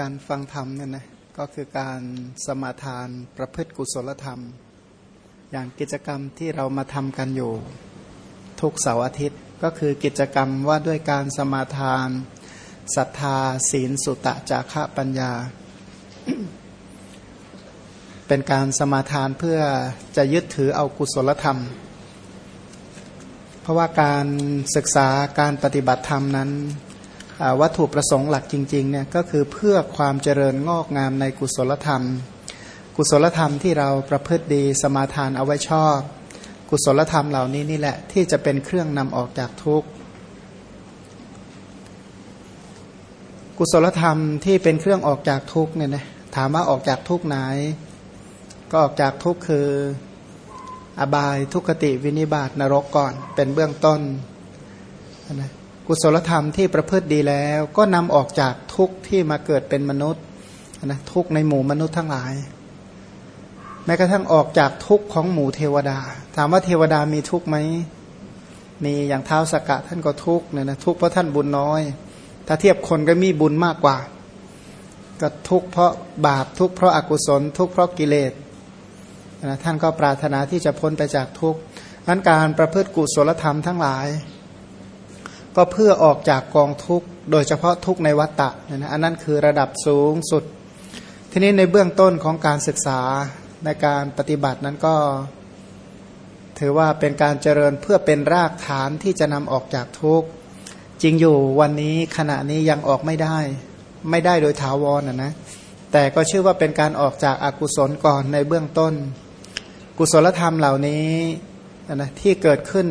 การฟังธรรมเนี่ยนะก็คือการสมาทานประพฤติกุศลธรรม อย่างกิจกรรมที่เรามาทำกันอยู่ ทุกเสาร์อาทิตย์ก็คือกิจกรรมว่าด้วยการสมาทานศรัทธาศีลสุตะจาระปัญญา เป็นการสมาทานเพื่อจะยึดถือเอากุศลธรรม เพราะว่าการศึกษาการปฏิบัติธรรมนั้น วัตถุประสงค์หลักจริงๆเนี่ยก็คือเพื่อความเจริญงอกงามในกุศลธรรม กุศลธรรมที่เราประพฤติดีสมาทานเอาไว้ชอบ กุศลธรรมเหล่านี้นี่แหละที่จะเป็นเครื่องนำออกจากทุกข์กุศลธรรมที่เป็นเครื่องออกจากทุกข์เนี่ยนะถามว่าออกจากทุกข์ไหน ก็ออกจากทุกข์คืออบายทุกขติวินิบาตนรกก่อนเป็นเบื้องต้นนะ กุศลธรรมที่ประพฤติดีแล้ว ก็นำออกจากทุกข์ที่มาเกิดเป็นมนุษย์นะทุกข์ในหมู่มนุษย์ทั้งหลาย แม้กระทั่งออกจากทุกข์ของหมู่เทวดา ถามว่าเทวดามีทุกข์ไหมมีอย่างเท้าสกกะท่านก็ทุกข์เนี่ยนะทุกข์เพราะท่านบุญน้อย ถ้าเทียบคนก็มีบุญมากกว่า ก็ทุกข์เพราะบาปทุกข์เพราะอากุศล ทุกข์เพราะกิเลสนะท่านก็ปรารถนาที่จะพ้นไปจากทุกข์นั้นการประพฤติกุศลธรรมทั้งหลาย ก็เพื่อออกจากกองทุกข์ โดยเฉพาะทุกข์ในวัฏฏะนะอันนั้นคือระดับสูงสุด ทีนี้ในเบื้องต้นของการศึกษาในการปฏิบัตินั้นก็ ถือว่าเป็นการเจริญเพื่อเป็นรากฐานที่จะนำออกจากทุกข์ จริงอยู่วันนี้ขณะนี้ยังออกไม่ได้ ไม่ได้โดยถาวรนะนะแต่ก็ชื่อว่าเป็นการออกจากอากุศลก่อนในเบื้องต้น กุศลธรรมเหล่านี้นะที่เกิดขึ้น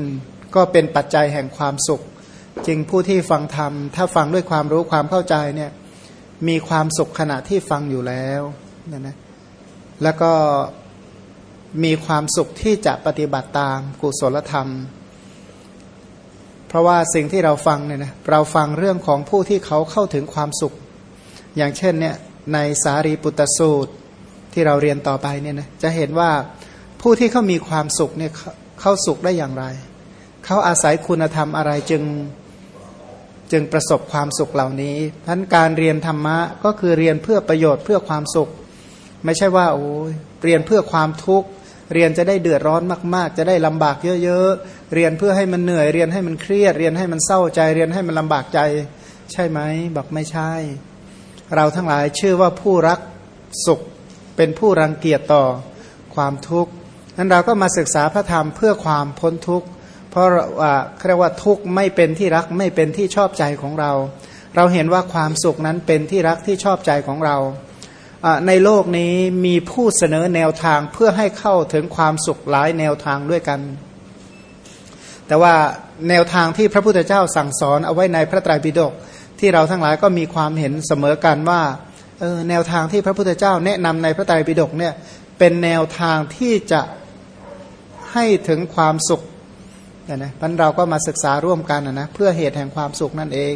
ก็เป็นปัจจัยแห่งความสุข จริงผู้ที่ฟังธรรม ถ้าฟังด้วยความรู้ความเข้าใจเนี่ยมีความสุขขณะที่ฟังอยู่แล้วนะนะแล้วก็มีความสุขที่จะปฏิบัติตามกุศลธรรม เพราะว่าสิ่งที่เราฟังเนี่ยนะเราฟังเรื่องของผู้ที่เขาเข้าถึงความสุข อย่างเช่นเนี่ยในสารีปุตตสูตรที่เราเรียนต่อไปเนี่ยนะจะเห็นว่าผู้ที่เขามีความสุขเนี่ยเขาสุขได้อย่างไร เขาอาศัยคุณธรรมอะไรจึง จึงประสบความสุขเหล่านี้ท่านการเรียนธรรมะก็คือเรียนเพื่อประโยชน์เพื่อความสุข ไม่ใช่ว่าโอ้ยเรียนเพื่อความทุกข์ เรียนจะได้เดือดร้อนมาก ๆ จะได้ลำบากเยอะๆ เรียนเพื่อให้มันเหนื่อย เรียนให้มันเครียด เรียนให้มันเศร้าใจ เรียนให้มันลำบากใจ ใช่ไหมบอกไม่ใช่ เราทั้งหลายเชื่อว่าผู้รักสุขเป็นผู้รังเกียจต่อความทุกข์นั้นเราก็มาศึกษาพระธรรมเพื่อความพ้นทุกข์ เพราะว่าเรียกว่าทุกข์ไม่เป็นที่รักไม่เป็นที่ชอบใจของเรา เราเห็นว่าความสุขนั้นเป็นที่รักที่ชอบใจของเรา ในโลกนี้มีผู้เสนอแนวทางเพื่อให้เข้าถึงความสุขหลายแนวทางด้วยกัน แต่ว่าแนวทางที่พระพุทธเจ้าสั่งสอนเอาไว้ในพระไตรปิฎกที่เราทั้งหลายก็มีความเห็นเสมอกันว่าแนวทางที่พระพุทธเจ้าแนะนำในพระไตรปิฎกเนี่ยเป็นแนวทางที่จะให้ถึงความสุข นะนะพันเราก็มาศึกษาร่วมกันนะเพื่อเหตุแห่งความสุขนั่นเอง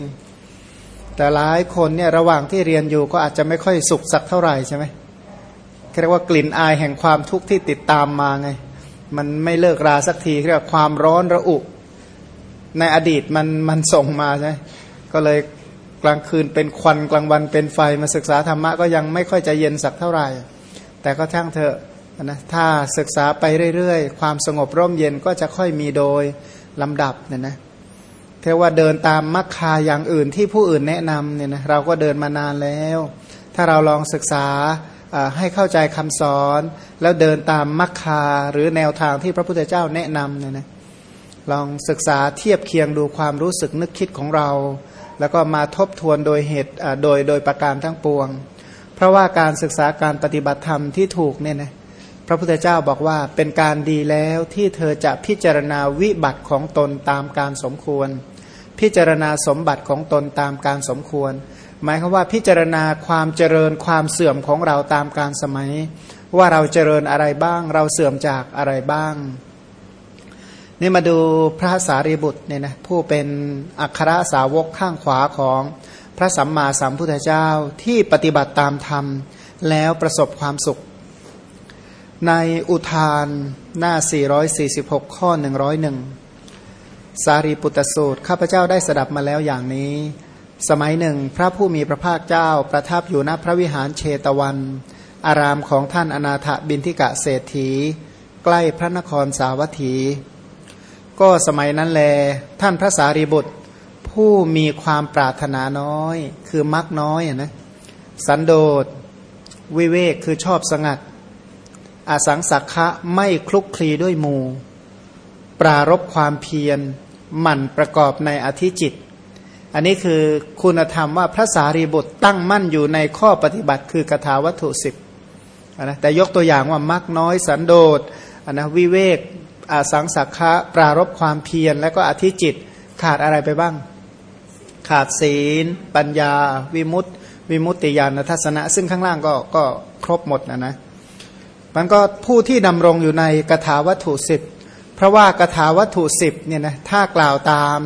แต่หลายคนเนี่ยระหว่างที่เรียนอยู่ก็อาจจะไม่ค่อยสุขสักเท่าไหร่ใช่ไหมเรียกว่ากลิ่นอายแห่งความทุกข์ที่ติดตามมาไง มันไม่เลิกราสักทีเรียกว่าความร้อนระอุ ในอดีตมันมันส่งมาใช่ก็เลยกลางคืนเป็นควันกลางวันเป็นไฟมาศึกษาธรรมะก็ยังไม่ค่อยจะเย็นสักเท่าไหร่ แต่ก็ช่างเถอะ นะถ้าศึกษาไปเรื่อยๆ ความสงบร่มเย็นก็จะค่อยมีโดยลำดับเนี่ยนะเทว่าเดินตามมรรคาอย่างอื่นที่ผู้อื่นแนะนำเนี่ยนะเราก็เดินมานานแล้ว ถ้าเราลองศึกษาให้เข้าใจคำสอน แล้วเดินตามมรรคาหรือแนวทางที่พระพุทธเจ้าแนะนำเนี่ยนะลองศึกษาเทียบเคียงดูความรู้สึกนึกคิดของเรา แล้วก็มาทบทวนโดยเหตุโดยโดยประการทั้งปวง เพราะว่าการศึกษาการปฏิบัติธรรมที่ถูกเนี่ยนะ พระพุทธเจ้าบอกว่าเป็นการดีแล้วที่เธอจะพิจารณาวิบัติของตนตามการสมควร พิจารณาสมบัติของตนตามการสมควร หมายความว่าพิจารณาความเจริญความเสื่อมของเราตามการสมัย ว่าเราเจริญอะไรบ้าง เราเสื่อมจากอะไรบ้าง นี่มาดูพระสารีบุตรเนี่ยนะผู้เป็นอัครสาวกข้างขวาของพระสัมมาสัมพุทธเจ้าที่ปฏิบัติตามธรรมแล้วประสบความสุข ในอุทานหน้า 446 ข้อ 101 สารีปุตตสูตร ข้าพเจ้าได้สดับมาแล้วอย่างนี้ สมัยหนึ่ง พระผู้มีพระภาคเจ้าประทับอยู่ณพระวิหารเชตวัน อารามของท่านอนาถบินทิกะเศรษฐี ใกล้พระนครสาวัตถี ก็สมัยนั้นแล ท่านพระสารีบุตร ผู้มีความปรารถนาน้อย คือมักน้อยนะ สันโดษ วิเวกคือชอบสงัด อสังสักะไม่คลุกคลีด้วยหมู่ ปรารบความเพียรหมั่นประกอบในอธิจิต อันนี้คือคุณธรรมว่าพระสารีบุตรตั้งมั่นอยู่ในข้อปฏิบัติคือกถาวัตถุสิบนะแต่ยกตัวอย่างว่ามักน้อยสันโดษนนะวิเวกอาสังสักะปรารบความเพียรและก็อธิจิตขาดอะไรไปบ้าง ขาดศีล ปัญญา วิมุตติ วิมุตติญาณทัศนะ ซึ่งข้างล่างก็ก็ครบหมดนะนะ มันก็ผู้ที่ดำรงอยู่ในกถาวัตถุสิบเพราะว่ากถาวัตถุสิบเนี่ยนะถ้ากล่าวตาม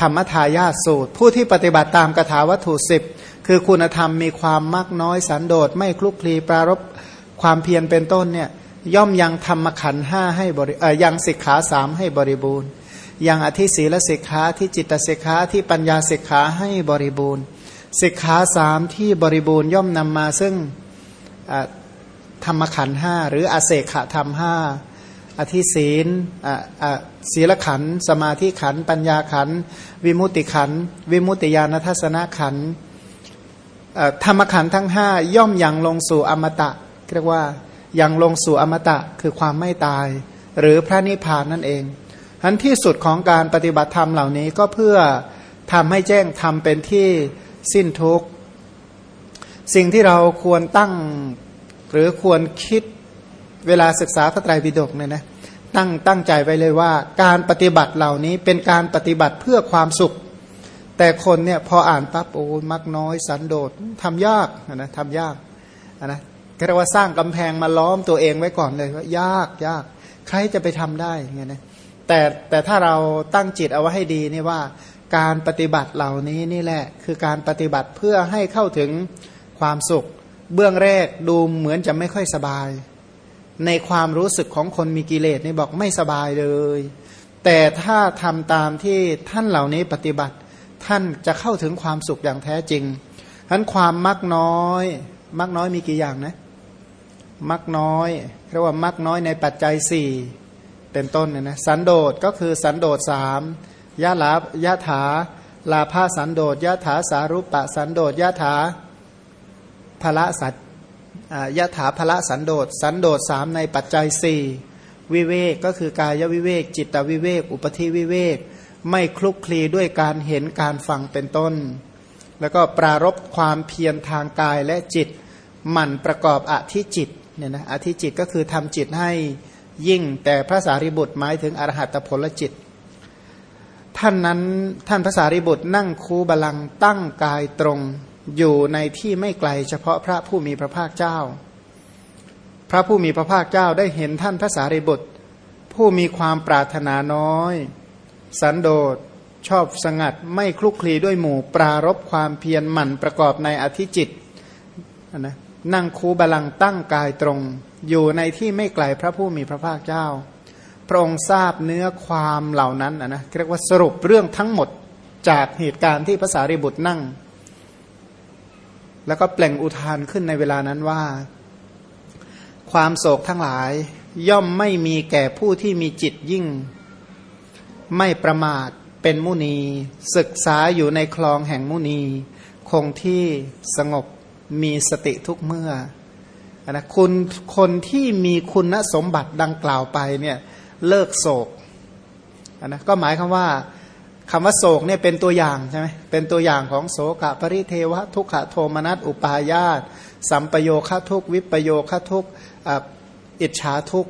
ธรรมทายาสูตร ผู้ที่ปฏิบัติตามกถาวัตถุสิบคือคุณธรรมมีความมากน้อยสันโดษไม่คลุกคลีปรารบความเพียรเป็นต้นเนี่ยย่อมยังธรรมขันห้าให้บริยังสิกขาสามให้บริบูรณ์ ยังอธิศีลสิกขาที่จิตสิกขาที่ปัญญาสิกขาให้บริบูรณ์สิกขาสามที่บริบูรณ์ย่อมนำมาซึ่ง ธรรมขันห้าหรืออาเสขธรรมห้าอธิศีลศีลขัน สมาธิขัน ปัญญาขัน วิมุติขัน วิมุติญาณทัศนขัน ธรรมขันทั้งห้าย่อมยังลงสู่อมตะเรียกว่ายังลงสู่อมตะคือความไม่ตาย หรือพระนิพพานนั่นเองทันที่สุดของการปฏิบัติธรรมเหล่านี้ก็เพื่อทำให้แจ้งทำเป็นที่สิ้นทุกข์ สิ่งที่เราควรตั้ง หรือควรคิดเวลาศึกษาพระไตรปิฎกเนี่ยนะตั้งตั้งใจไว้เลยว่า การปฏิบัติเหล่านี้เป็นการปฏิบัติเพื่อความสุข แต่คนเนี่ยพออ่านปั๊บโอ้มักน้อยสันโดษทำยากนะทำยากนะเรียกว่าสร้างกำแพงมาล้อมตัวเองไว้ก่อนเลยว่ายากยากใครจะไปทำได้เงี้ยนะแต่แต่ถ้าเราตั้งจิตเอาไว้ให้ดีนี่ว่าการปฏิบัติเหล่านี้นี่แหละ คือการปฏิบัติเพื่อให้เข้าถึงความสุข เบื้องแรกดูเหมือนจะไม่ค่อยสบาย ในความรู้สึกของคนมีกิเลสนี่บอกไม่สบายเลย แต่ถ้าทำตามที่ท่านเหล่านี้ปฏิบัติ ท่านจะเข้าถึงความสุขอย่างแท้จริงฉะนั้นความมักน้อย มักน้อยมีกี่อย่างนะมักน้อยเรียกว่ามักน้อยในปัจจัยสี่เป็นต้นเนี่ยนะสันโดษก็คือสันโดษสามยะลายะถาลาภาสันโดษยะถาสารุปะสันโดษยะถา ภละสัตยถาภละสันโดษสันโดษสามในปัจจัยสี่วิเวกก็คือกายวิเวก จิตวิเวก อุปธิวิเวก ไม่คลุกคลีด้วยการเห็นการฟังเป็นต้น แล้วก็ปรารบความเพียรทางกายและจิตหมั่นประกอบอธิจิตเนี่ยนะอธิจิตก็คือทำจิตให้ยิ่งแต่พระสารีบุตรหมายถึงอรหัตผลจิต ท่านนั้นท่านพระสารีบุตรนั่งคูบาลังตั้งกายตรง อยู่ในที่ไม่ไกลเฉพาะพระผู้มีพระภาคเจ้า พระผู้มีพระภาคเจ้าได้เห็นท่านพระสารีบุตร ผู้มีความปรารถนาน้อย สันโดษชอบสงัดไม่คลุกคลีด้วยหมู่ ปรารบความเพียรหมั่นประกอบในอธิจิตนะนั่งคูบาลังตั้งกายตรง อยู่ในที่ไม่ไกลพระผู้มีพระภาคเจ้า พระองค์ทราบเนื้อความเหล่านั้นนะเรียกว่าสรุปเรื่องทั้งหมดจากเหตุการณ์ที่ภาษาริบุตรนั่ง แล้วก็เปล่งอุทานขึ้นในเวลานั้นว่า ความโศกทั้งหลาย ย่อมไม่มีแก่ผู้ที่มีจิตยิ่ง ไม่ประมาทเป็นมุนี ศึกษาอยู่ในคลองแห่งมุนี คงที่สงบมีสติทุกเมื่อนะคุณคนที่มีคุณสมบัติดังกล่าวไปเนี่ยเลิกโศกนะก็หมายคำว่า คำว่าโศกเนี่ยเป็นตัวอย่างใช่ไหมเป็นตัวอย่างของโศกะปริเทวะทุกขโทมนัสอุปาญาตสัมปโยคะทุกวิปโยคะทุกอิจฉาทุก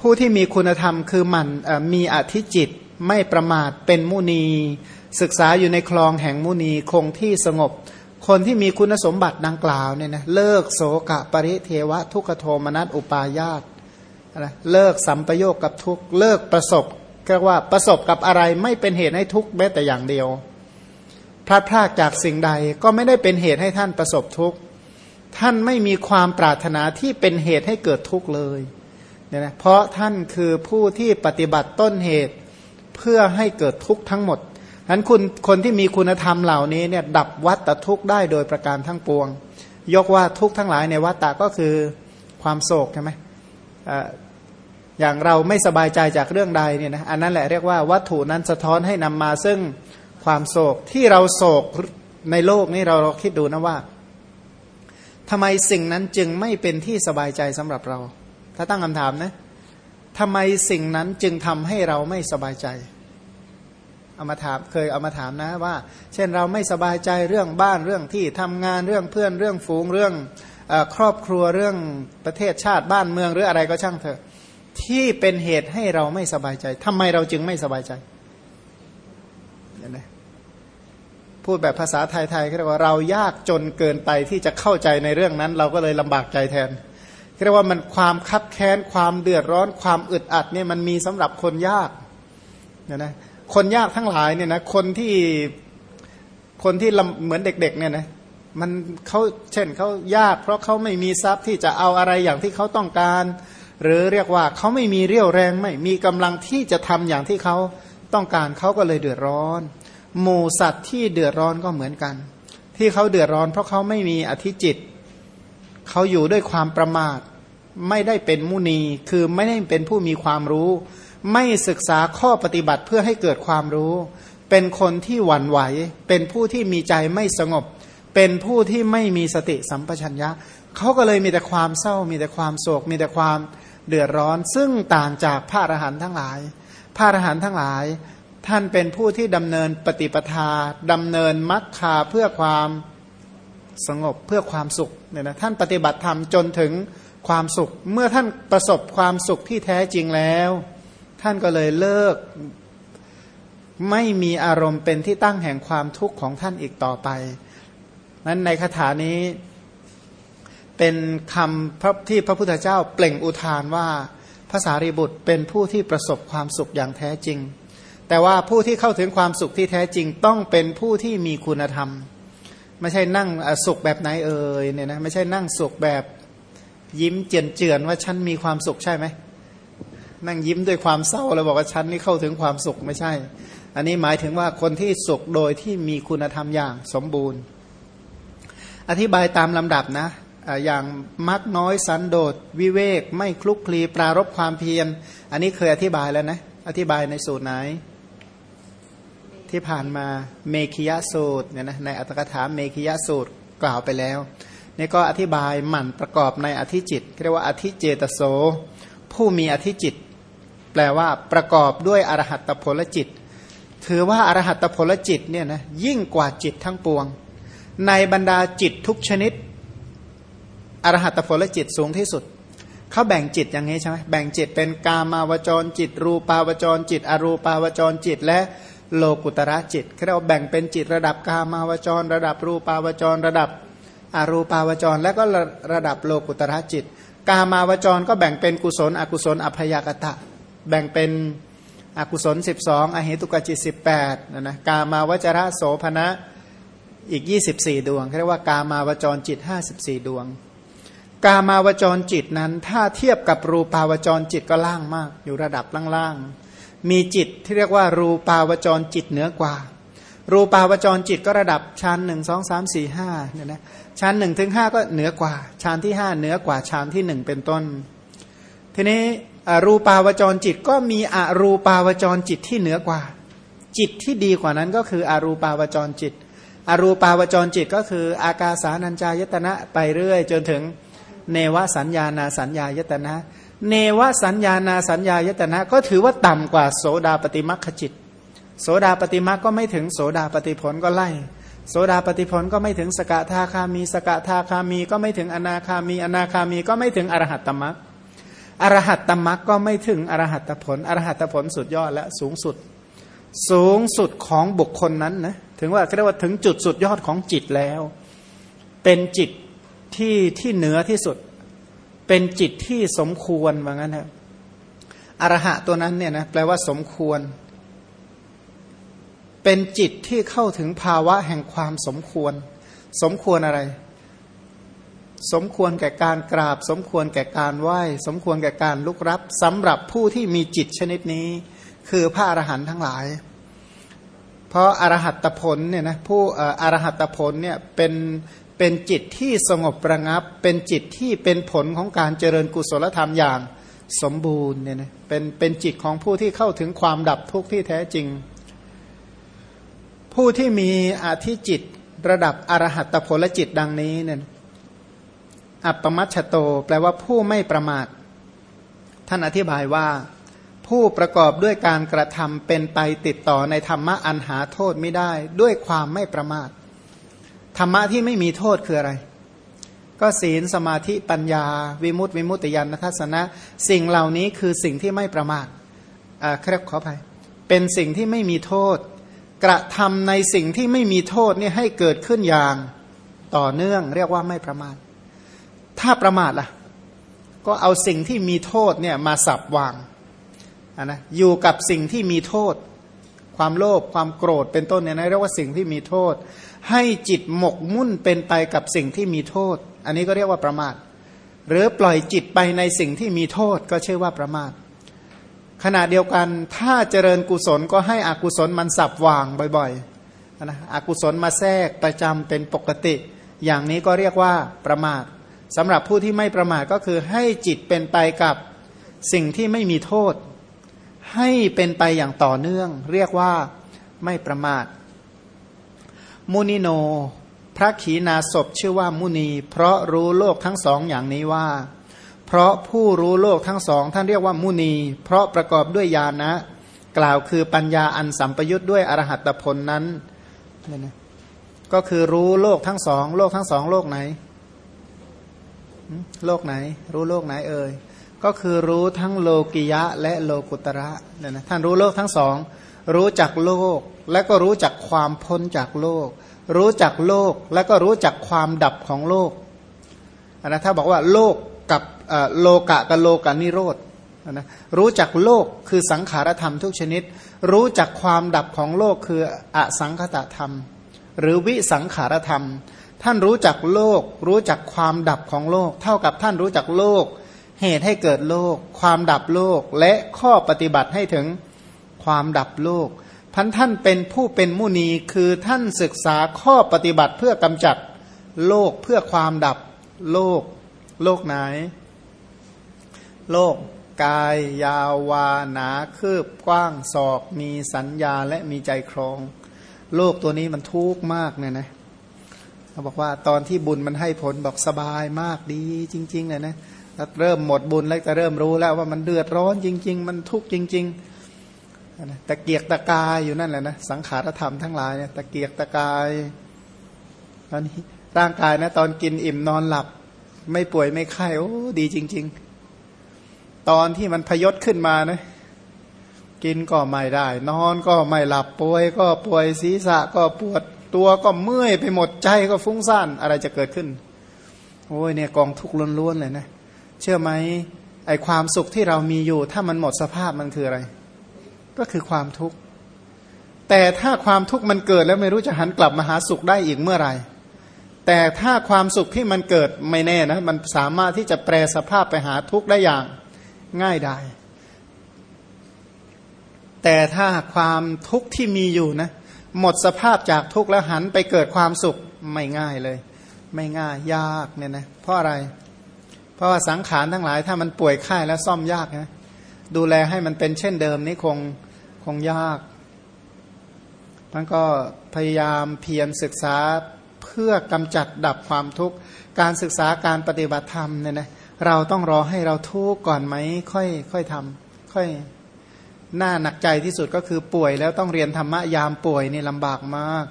ผู้ที่มีคุณธรรมคือมันมีอธิจิตไม่ประมาทเป็นมุนี ศึกษาอยู่ในคลองแห่งมุนีคงที่สงบ คนที่มีคุณสมบัติดังกล่าวเนี่ยนะเลิกโสกะปริเทวะทุกขโทมนัสอุปายาตนะเลิกสัมปโยกกับทุกเลิกประสบ เรียกว่าประสบกับอะไรไม่เป็นเหตุให้ทุกข์แม้แต่อย่างเดียวพลาดพลาดจากสิ่งใดก็ไม่ได้เป็นเหตุให้ท่านประสบทุกข์ ท่านไม่มีความปรารถนาที่เป็นเหตุให้เกิดทุกข์เลยเนี่ยนะเพราะท่านคือผู้ที่ปฏิบัติต้นเหตุเพื่อให้เกิดทุกข์ทั้งหมดนั้นคุณคนที่มีคุณธรรมเหล่านี้เนี่ยดับวัตทุกข์ได้โดยประการทั้งปวง ยกว่าทุกข์ทั้งหลายในวัตตะก็คือความโศกใช่ไหม อย่างเราไม่สบายใจจากเรื่องใดเนี่ยนะอันนั้นแหละเรียกว่าวัตถุนั้นสะท้อนให้นำมาซึ่งความโศกที่เราโศกในโลกนี้เราเราคิดดูนะว่าทำไมสิ่งนั้นจึงไม่เป็นที่สบายใจสำหรับเรา ถ้าตั้งคำถามนะทำไมสิ่งนั้นจึงทำให้เราไม่สบายใจเอามาถามเคยเอามาถามนะว่า เช่นเราไม่สบายใจเรื่องบ้านเรื่องที่ทำงานเรื่องเพื่อนเรื่องฝูงเรื่องอครอบครัวเรื่องประเทศชาติบ้านเมืองหรืออะไรก็ช่างเถอะ ที่เป็นเหตุให้เราไม่สบายใจทำไมเราจึงไม่สบายใจเห็นไหมพูดแบบภาษาไทยๆเรียกว่าเรายากจนเกินไปที่จะเข้าใจในเรื่องนั้น เราก็เลยลำบากใจแทนเรียกว่ามันความคับแค้นความเดือดร้อนความอึดอัดเนี่ยมันมีสำหรับคนยากเนี่ยนะคนยากทั้งหลายเนี่ยนะคนที่คนที่เหมือนเด็กๆเนี่ยนะมันเขาเช่นเขายาก เพราะเขาไม่มีทรัพย์ที่จะเอาอะไรอย่างที่เขาต้องการ หรือเรียกว่าเขาไม่มีเรี่ยวแรงไม่มีกำลังที่จะทำอย่างที่เขาต้องการเขาก็เลยเดือดร้อน หมูสัตว์ที่เดือดร้อนก็เหมือนกัน ที่เขาเดือดร้อนเพราะเขาไม่มีอธิจิตเขาอยู่ด้วยความประมาท ไม่ได้เป็นมุนีคือไม่ได้เป็นผู้มีความรู้ ไม่ศึกษาข้อปฏิบัติเพื่อให้เกิดความรู้ เป็นคนที่หวั่นไหว เป็นผู้ที่มีใจไม่สงบ เป็นผู้ที่ไม่มีสติสัมปชัญญะเขาก็เลยมีแต่ความเศร้า มีแต่ความโศก มีแต่ความ เดือดร้อน ซึ่งต่างจากพระอรหันต์ทั้งหลาย พระอรหันต์ทั้งหลาย ท่านเป็นผู้ที่ดำเนินปฏิปทาดำเนินมรรคาเพื่อความสงบเพื่อความสุขเนี่ยนะท่านปฏิบัติธรรมจนถึงความสุข เมื่อท่านประสบความสุขที่แท้จริงแล้ว ท่านก็เลยเลิกไม่มีอารมณ์เป็นที่ตั้งแห่งความทุกข์ของท่านอีกต่อไปนั้นในคาถานี้ เป็นคำที่พระพุทธเจ้าเปล่งอุทานว่าภาษารีบุตรเป็นผู้ที่ประสบความสุขอย่างแท้จริง แต่ว่าผู้ที่เข้าถึงความสุขที่แท้จริงต้องเป็นผู้ที่มีคุณธรรม ไม่ใช่นั่งสุขแบบไหนเอ่ยเนี่ยนะไม่ใช่นั่งสุขแบบยิ้มเจียนเจือนว่าฉันมีความสุขใช่ไหมนั่งยิ้มด้วยความเศร้าแล้วบอกว่าฉันนี่เข้าถึงความสุขไม่ใช่ อันนี้หมายถึงว่าคนที่สุขโดยที่มีคุณธรรมอย่างสมบูรณ์ อธิบายตามลำดับนะ อย่างมักน้อยสันโดษวิเวก ไม่คลุกคลีปรารบความเพียร อันนี้เคยอธิบายแล้วนะ อธิบายในสูตรไหน ที่ผ่านมาเมขิยสูตรเนี่ยนะในอัตถกถาเมขิยสูตรกล่าวไปแล้วนี่ก็อธิบายหมั่นประกอบในอธิจิตเรียกว่าอธิเจตโส ผู้มีอธิจิต แปลว่าประกอบด้วยอรหัตผลจิต ถือว่าอรหัตผลจิตเนี่ยนะยิ่งกว่าจิตทั้งปวง ในบรรดาจิตทุกชนิด อรหัตผลจิตสูงที่สุด เขาแบ่งจิตอย่างนี้ใช่ไหมแบ่งจิตเป็นกามาวจรจิต รูปาวจรจิต อรูปาวจรจิต และโลกุตระจิตเราแบ่งเป็นจิตระดับกามาวจร ระดับรูปาวจร ระดับอรูปาวจร และก็ระดับโลกุตระจิต กามาวจรก็แบ่งเป็นกุศล อกุศลอภยากตะ แบ่งเป็นอกุศล 12 อเหตุกจิต 18นะนะกามาวจระโสภณะอีก 24 ดวงเรียกว่ากามาวจรจิต 54 ดวง กามาวจรจิตนั้น ถ้าเทียบกับรูปาวจรจิตก็ล่างมาก อยู่ระดับล่างๆ มีจิตที่เรียกว่า รูปาวจรจิตเหนือกว่า รูปาวจรจิตก็ระดับชั้นหนึ่งสองสามสี่ห้าเนี่ยนะชั้นหนึ่งถึงห้าก็เหนือกว่า ชั้นที่ห้าเหนือกว่าชั้นที่หนึ่งเป็นต้น ทีนี้รูปาวจรจิตก็มีอรูปาวจรจิตที่เหนือกว่า จิตที่ดีกว่านั้นก็คืออรูปาวจรจิต อรูปาวจรจิตก็คือ อากาสานัญจายตนะไปเรื่อย จนถึง เนวสัญญานาสัญญายตนะ เนวสัญญานาสัญญายตนะ ก็ถือว่าต่ำกว่าโสดาปฏิมัคขจิต โสดาปฏิมัคก็ไม่ถึงโสดาปฏิผลก็ไล่โสดาปฏิผลก็ไม่ถึงสกทาคามีสกทาคามีก็ไม่ถึงอนาคามีอนาคามีก็ไม่ถึงอรหัตตมัคอรหัตตมัคก็ไม่ถึงอรหัตผลอรหัตผลสุดยอดและสูงสุด สูงสุดของบุคคลนั้นนะถึงว่าเรียกว่าถึงจุดสุดยอดของจิตแล้ว เป็นจิต ที่ที่เหนือที่สุด เป็นจิตที่สมควรว่างั้นครับอรหะตัวนั้นเนี่ยนะแปลว่าสมควร เป็นจิตที่เข้าถึงภาวะแห่งความสมควร สมควรอะไร สมควรแก่การกราบ สมควรแก่การไหว้ สมควรแก่การลุกรับสำหรับผู้ที่มีจิตชนิดนี้ คือพระอรหันต์ทั้งหลาย เพราะอรหัตผลเนี่ยนะผู้อรหัตผลเนี่ยเป็น เป็นจิตที่สงบประงับ เป็นจิตที่เป็นผลของการเจริญกุศลธรรมอย่างสมบูรณ์เนี่ยนะเป็นเป็นจิตของผู้ที่เข้าถึงความดับทุกข์ที่แท้จริง ผู้ที่มีอาธิจิตระดับอรหัตผลจิตดังนี้เนี่ยอัปปมัชโต แปลว่าผู้ไม่ประมาท ท่านอธิบายว่า ผู้ประกอบด้วยการกระทำเป็นไปติดต่อในธรรมะอันหาโทษไม่ได้ ด้วยความไม่ประมาท ธรรมะที่ไม่มีโทษคืออะไร ก็ศีลสมาธิปัญญา วิมุตติวิมุตติยานทัศนะ สิ่งเหล่านี้คือสิ่งที่ไม่ประมาทอ่าครับขออภัยเป็นสิ่งที่ไม่มีโทษ กระทำในสิ่งที่ไม่มีโทษนี่ให้เกิดขึ้นอย่างต่อเนื่อง เรียกว่าไม่ประมาท ถ้าประมาทล่ะ ก็เอาสิ่งที่มีโทษเนี่ยมาสับวางนะอยู่กับสิ่งที่มีโทษ ความโลภความโกรธเป็นต้นเนี่ยนะเรียกว่าสิ่งที่มีโทษ ให้จิตหมกมุ่นเป็นไปกับสิ่งที่มีโทษ อันนี้ก็เรียกว่าประมาท หรือปล่อยจิตไปในสิ่งที่มีโทษก็ชื่อว่าประมาท ขณะเดียวกันถ้าเจริญกุศลก็ให้อกุศลมันสับวางบ่อยๆนะอกุศลมาแทรกประจำเป็นปกติ อย่างนี้ก็เรียกว่าประมาทสำหรับผู้ที่ไม่ประมาทก็คือให้จิตเป็นไปกับสิ่งที่ไม่มีโทษ ให้เป็นไปอย่างต่อเนื่อง เรียกว่าไม่ประมาท มุนิโน พระขีณาศพชื่อว่ามุนี เพราะรู้โลกทั้งสองอย่างนี้ว่า เพราะผู้รู้โลกทั้งสอง ท่านเรียกว่ามุนี เพราะประกอบด้วยญาณนะ กล่าวคือปัญญาอันสัมปยุทธ์ด้วยอรหัตผลนั้นก็คือรู้โลกทั้งสอง โลกทั้งสองโลกไหน โลกไหน รู้โลกไหนเอ่ยก็คือรู้ทั้งโลกิยะและโลกุตระเนี่ยนะท่านรู้โลกทั้งสอง รู้จักโลก และก็รู้จักความพ้นจากโลก รู้จักโลกและก็รู้จักความดับของโลกนนะถ้าบอกว่าโลกกับโลกะกับโลกานิโรธนะรู้จักโลกคือสังขารธรรมทุกชนิด รู้จักความดับของโลกคืออสังคตธรรม หรือวิสังขารธรรม ท่านรู้จักโลก รู้จักความดับของโลก เท่ากับท่านรู้จักโลก เหตุให้เกิดโลก ความดับโลกและข้อปฏิบัติให้ถึง ความดับโลกพันท่านเป็นผู้เป็นมุนีคือท่านศึกษาข้อปฏิบัติเพื่อกำจัดโลกเพื่อความดับโลก โลกไหน โลกกายยาววาหนาคืบกว้างศอกมีสัญญาและมีใจครอง โลกตัวนี้มันทุกข์มากเนี่ยนะเขาบอกว่าตอนที่บุญมันให้ผลบอกสบายมากดีจริงๆเลยนะเริ่มหมดบุญแล้วจะเริ่มรู้แล้วว่ามันเดือดร้อนจริง ๆ มันทุกข์จริง ๆ ตะเกียกตะกายอยู่นั่นแหละนะสังขารธรรมทั้งหลายเนี่ยตะเกียกตะกายตอนนี้ร่างกายนะตอนกินอิ่มนอนหลับ ไม่ป่วยไม่ไข้โอ้ดีจริง ๆ ตอนที่มันพยศขึ้นมานะกินก็ไม่ได้ นอนก็ไม่หลับป่วยก็ป่วยศีรษะก็ปวดตัวก็เมื่อยไปหมดใจก็ฟุ้งซ่านอะไรจะเกิดขึ้น โอ้ยเนี่ยกองทุกข์ล้วนๆเลยนะเชื่อไหมไอความสุขที่เรามีอยู่ ถ้ามันหมดสภาพมันคืออะไร ก็คือความทุกข์ แต่ถ้าความทุกข์มันเกิดแล้วไม่รู้จะหันกลับมาหาสุขได้อีกเมื่อไหร่ แต่ถ้าความสุขที่มันเกิดไม่แน่นะมันสามารถที่จะแปลสภาพไปหาทุกข์ได้อย่างง่ายได้แต่ถ้าความทุกข์ที่มีอยู่นะหมดสภาพจากทุกข์แล้วหันไปเกิดความสุขไม่ง่ายเลย ไม่ง่ายยากเนี่ยนะเพราะอะไร เพราะว่าสังขารทั้งหลายถ้ามันป่วยไข้แล้วซ่อมยากนะดูแลให้มันเป็นเช่นเดิมนี่คง คงยากมันก็พยายามเพียรศึกษาเพื่อกำจัดดับความทุกข์ การศึกษาการปฏิบัติธรรมเนี่ยนะเราต้องรอให้เราทุกข์ก่อนไหมค่อยค่อยทำค่อยหน้าหนักใจที่สุดก็คือป่วยแล้วต้องเรียนธรรมะยามป่วยนี่ลำบากมาก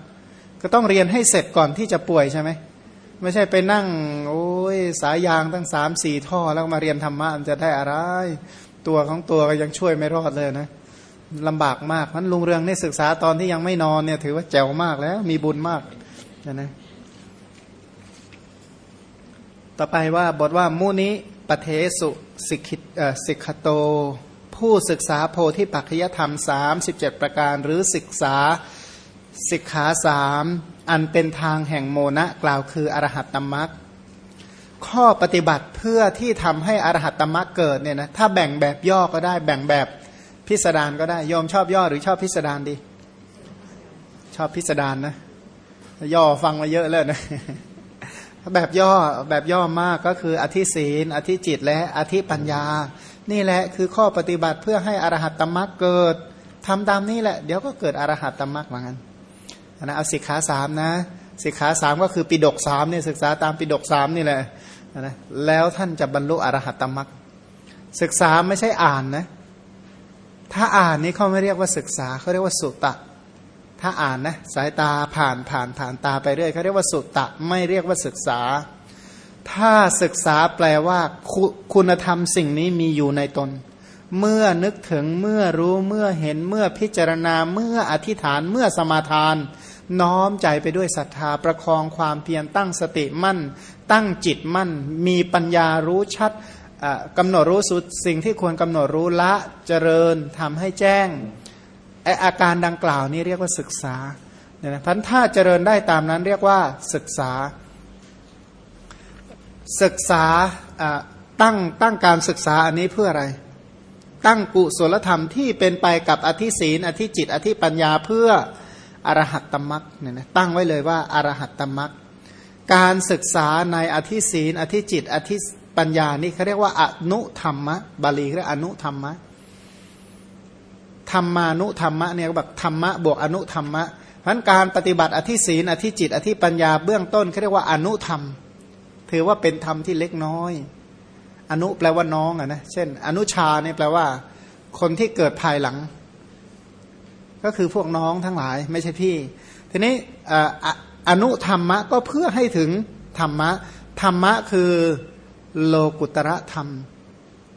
ก็ต้องเรียนให้เสร็จก่อนที่จะป่วยใช่ไหมไม่ใช่ไปนั่ง โอ้ยสายยางตั้งสามสี่ท่อแล้วมาเรียนธรรมะมันจะได้อะไร ตัวของตัวก็ยังช่วยไม่รอดเลยนะ ลำบากมากมันลุงเรืองนี่ศึกษาตอนที่ยังไม่นอนเนี่ยถือว่าแจ๋วมากแล้วมีบุญมากนะนะต่อไปว่าบทว่ามุนิปเทสุสิกิสิกขโต ผู้ศึกษาโพธิปัจจยธรรม 37 ประการ หรือศึกษาสิกขาสามอันเป็นทางแห่งโมนะกล่าวคืออรหัตตมรักข้อปฏิบัติเพื่อที่ทำให้อรหัตตมรักเกิดเนี่ยนะถ้าแบ่งแบบย่อก็ได้แบ่งแบบ พิสดารก็ได้ยอมชอบย่อหรือชอบพิสดารดี ชอบพิสดารนะ ย่อฟังมาเยอะแล้วนะแบบย่อแบบย่อมากก็คืออธิศีนอธิจิตและอธิปัญญา นี่แหละคือข้อปฏิบัติเพื่อให้อรหัตตมรรคเกิดทำตามนี้แหละ เดี๋ยวก็เกิดอรหัตตมรรคเหมือนกันนะเอาสิกขาสามนะสิกขาสามก็คือปิดกสามเนี่ยศึกษาตามปิดกสามนี่แหละนะแล้วท่านจะบรรลุอรหัตตมรรคศึกษาไม่ใช่อ่านนะ ถ้าอ่านนี้เขาไม่เรียกว่าศึกษาเขาเรียกว่าสุตตะ ถ้าอ่านนะสายตาผ่านผ่านผ่านตาไปเรื่อยเขาเรียกว่าสุตตะ ไม่เรียกว่าศึกษา ถ้าศึกษาแปลว่าคุณธรรมสิ่งนี้มีอยู่ในตน เมื่อนึกถึงเมื่อรู้เมื่อเห็นเมื่อพิจารณาเมื่ออธิษฐานเมื่อสมาทาน น้อมใจไปด้วยศรัทธาประคองความเพียรตั้งสติมั่น ตั้งจิตมั่น มีปัญญารู้ชัด กำหนดรู้สุดสิ่งที่ควรกำหนดรู้ละเจริญทำให้แจ้งไออาการดังกล่าวนี้เรียกว่าศึกษาเนี่ยนะพันถ้าเจริญได้ตามนั้นเรียกว่าศึกษา ศึกษาตั้งตั้งการศึกษาอันนี้เพื่ออะไร ตั้งกุศลธรรมที่เป็นไปกับอธิศีนอธิจิต อธิปัญญาเพื่ออรหัตตมักเนี่ยนะตั้งไว้เลยว่าอรหัตตมักการศึกษาในอธิศีนอธิจิต อธิ ปัญญานี่เขาเรียกว่าอนุธรรมะ บาลีเรียกอนุธรรมะธรรมานุธรรมะเนี่ยแบบธรรมะบวกอนุธรรมะพราะการปฏิบัติอธิศีนอธิจิต อธิปัญญาเบื้องต้นเขาเรียกว่าอนุธรรม ถือว่าเป็นธรรมที่เล็กน้อย อนุแปลว่าน้องอะนะเช่น อนุชาเนี่ยแปลว่า คนที่เกิดภายหลัง ก็คือพวกน้องทั้งหลาย ไม่ใช่พี่ ทีนี้อนุธรรมะก็เพื่อให้ถึงธรรมะธรรมะคือ โลกุตระธรรม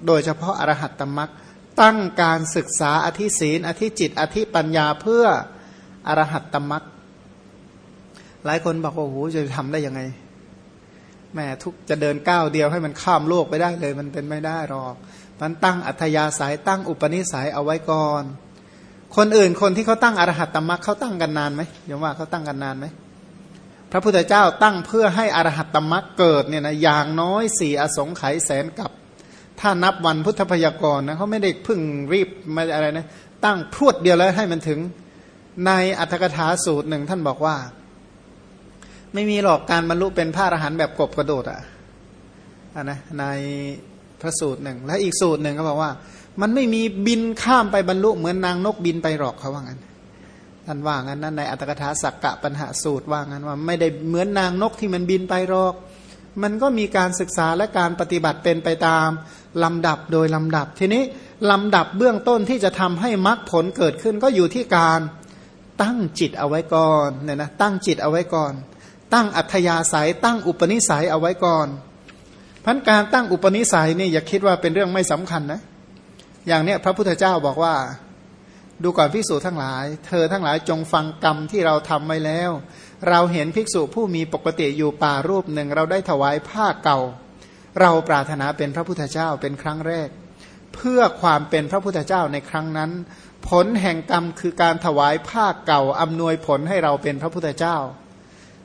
โดยเฉพาะอรหัตตมรักตั้งการศึกษาอธิศีนอธิจิต อธิปัญญาเพื่ออรหัตตมรักหลายคนบอกว่าโอ้โหจะทำได้ยังไงแม่ทุกจะเดินก้าวเดียวให้มันข้ามโลกไปได้เลย มันเป็นไม่ได้หรอกมันตั้งอัธยาศัยตั้งอุปนิสัยเอาไว้ก่อน คนอื่นคนที่เขาตั้งอรหัตตมรักเขาตั้งกันนานไหมยังว่าเขาตั้งกันนานไหม พระพุทธเจ้าตั้งเพื่อให้อรหัตตมรักเกิดเนี่ยนะอย่างน้อยสี่อสงไขยแสนกับ ถ้านับวันพุทธพยากรนะเขาไม่ได้พึ่งรีบมาอะไรนะตั้งพรวดเดียวแล้วให้มันถึงในอัตถกถาสูตรหนึ่งท่านบอกว่า ไม่มีหรอกการบรรลุเป็นพระอรหันต์แบบกบกระโดดอะะนะในพระสูตรหนึ่งและอีกสูตรหนึ่งเขาบอกว่า มันไม่มีบินข้ามไปบรรลุเหมือนนางนกบินไปหรอกเขาว่างั้น ท่านว่างั้นนั้นในอัตถกถาสักกะปัญหาสูตรว่างั้นว่าไม่ได้เหมือนนางนกที่มันบินไปหรอก มันก็มีการศึกษาและการปฏิบัติเป็นไปตามลำดับโดยลำดับ ทีนี้ลำดับเบื้องต้นที่จะทำให้มรรคผลเกิดขึ้นก็อยู่ที่การตั้งจิตเอาไว้ก่อนเนี่ยนะตั้งจิตเอาไว้ก่อน ตั้งอัธยาศัย ตั้งอุปนิสัยเอาไว้ก่อนพันการตั้งอุปนิสัยนี่อย่าคิดว่าเป็นเรื่องไม่สำคัญนะ อย่างเนี้ยพระพุทธเจ้าบอกว่า ดูก่อนภิกษุทั้งหลาย เธอทั้งหลายจงฟังกรรมที่เราทำไว้แล้ว เราเห็นภิกษุผู้มีปกติอยู่ป่ารูปหนึ่งเราได้ถวายผ้าเก่า เราปรารถนาเป็นพระพุทธเจ้าเป็นครั้งแรก เพื่อความเป็นพระพุทธเจ้าในครั้งนั้น ผลแห่งกรรมคือการถวายผ้าเก่าอำนวยผลให้เราเป็นพระพุทธเจ้า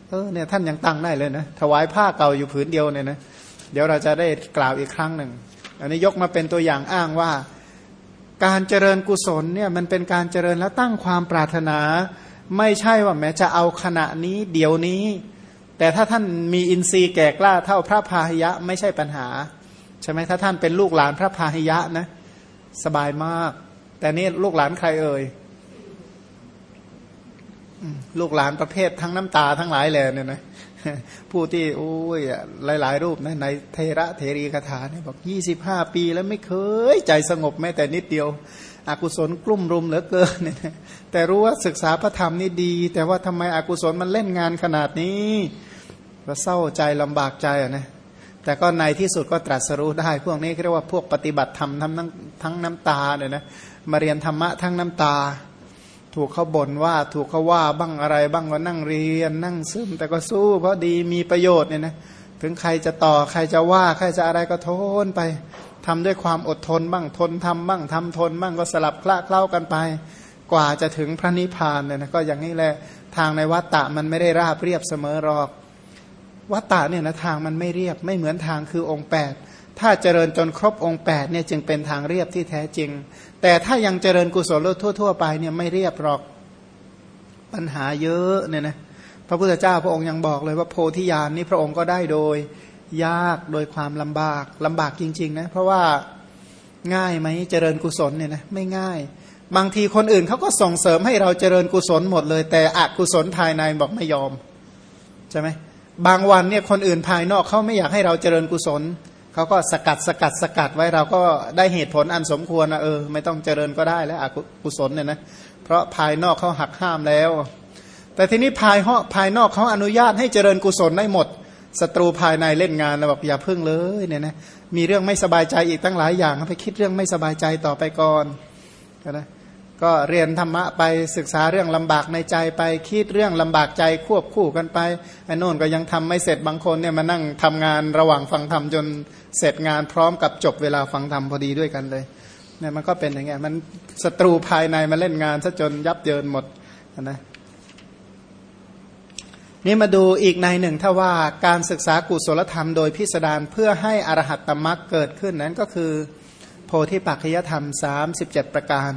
เออเนี่ยท่านยังตั้งได้เลยนะถวายผ้าเก่าอยู่ผืนเดียวเนี่ยนะเดี๋ยวเราจะได้กล่าวอีกครั้งหนึ่ง อันนี้ยกมาเป็นตัวอย่างอ้างว่า การเจริญกุศลเนี่ยมันเป็นการเจริญแล้วตั้งความปรารถนา ไม่ใช่ว่าแม้จะเอาขณะนี้เดี๋ยวนี้ แต่ถ้าท่านมีอินทรีย์แก่กล้าเท่าพระพาหิยะไม่ใช่ปัญหาใช่ไหมถ้าท่านเป็นลูกหลานพระพาหิยะนะสบายมาก แต่นี่ลูกหลานใครเอ่ยลูกหลานประเภททั้งน้ำตาทั้งหลายแหล่เนี่ยนะ ผู้ที่โอ้ยหลาย ๆ รูปนะในเทระเทรีคาถาเนี่ยบอกยี่สิบห้าปีแล้วไม่เคยใจสงบแม้แต่นิดเดียว อกุศลกลุ่มรุมเหลือเกินเนี่ยแต่รู้ว่าศึกษาพระธรรมนี่ดี แต่ว่าทำไมอกุศลมันเล่นงานขนาดนี้ก็เศร้าใจลำบากใจอะนะแต่ก็ในที่สุดก็ตรัสรู้ได้ พวกนี้เรียกว่าพวกปฏิบัติธรรมทั้งทั้งน้ำตาเนี่ยนะมาเรียนธรรมะทั้งน้ำตา ถูกเขาบ่นว่าถูกเขาว่าบ้างอะไรบ้างก็นั่งเรียนนั่งซึมแต่ก็สู้เพราะดีมีประโยชน์เนี่ยนะถึงใครจะต่อใครจะว่าใครจะอะไรก็ทนไปทำด้วยความอดทนบ้างทนทำบ้างทำทนบ้างก็สลับคละเคล้ากันไป กว่าจะถึงพระนิพพานเนี่ยนะก็อย่างนี้แหละทางในวัฏฏะมันไม่ได้ราบเรียบเสมอหรอกวัฏฏะเนี่ยนะทางมันไม่เรียบไม่เหมือนทางคือองค์8 ถ้าเจริญจนครบองค์8เนี่ยจึงเป็นทางเรียบที่แท้จริง แต่ถ้ายังเจริญกุศลทั่ว ๆ ไปเนี่ยไม่เรียบหรอกปัญหาเยอะเนี่ยนะพระพุทธเจ้าพระองค์ยังบอกเลยว่าโพธิญาณนี้พระองค์ก็ได้โดยยากโดยความลำบากลำบากจริงๆนะเพราะว่าง่ายไหมเจริญกุศลเนี่ยนะไม่ง่าย บางทีคนอื่นเขาก็ส่งเสริมให้เราเจริญกุศลหมดเลย แต่อกุศลภายในบอกไม่ยอมใช่ไหมบางวันเนี่ยคนอื่นภายนอกเขาไม่อยากให้เราเจริญกุศล เขาก็สกัดสกัดสกัดไว้เราก็ได้เหตุผลอันสมควรนะเออ ไม่ต้องเจริญก็ได้แล้วอกุศลเนี่ยนะเพราะภายนอกเขาหักห้ามแล้ว แต่ทีนี้ภายหภายนอกเขาอนุญาตให้เจริญกุศลได้หมดศัตรูภายในเล่นงานเราบอกอย่าพึ่งเลยเนี่ยนะมีเรื่องไม่สบายใจอีกตั้งหลายอย่างไปคิดเรื่องไม่สบายใจต่อไปก่อนนะ ก็เรียนธรรมะไปศึกษาเรื่องลำบากในใจไปคิดเรื่องลำบากใจควบคู่กันไปไอ้นนก็ยังทำไม่เสร็จบางคนเนี่ยมานั่งทำงานระหว่างฟังธรรมจนเสร็จงานพร้อมกับจบเวลาฟังธรรมพอดีด้วยกันเลยเนี่ยมันก็เป็นอย่างเงี้ยมันศัตรูภายในมาเล่นงานซะจนยับเยินหมดนะนี่มาดูอีกในหนึ่งถ้าว่าการศึกษากุศลธรรมโดยพิสดารเพื่อให้อรหัตตมรรคเกิดขึ้นนั้นก็คือ โพธิปัจจยธรรม 37 ประการ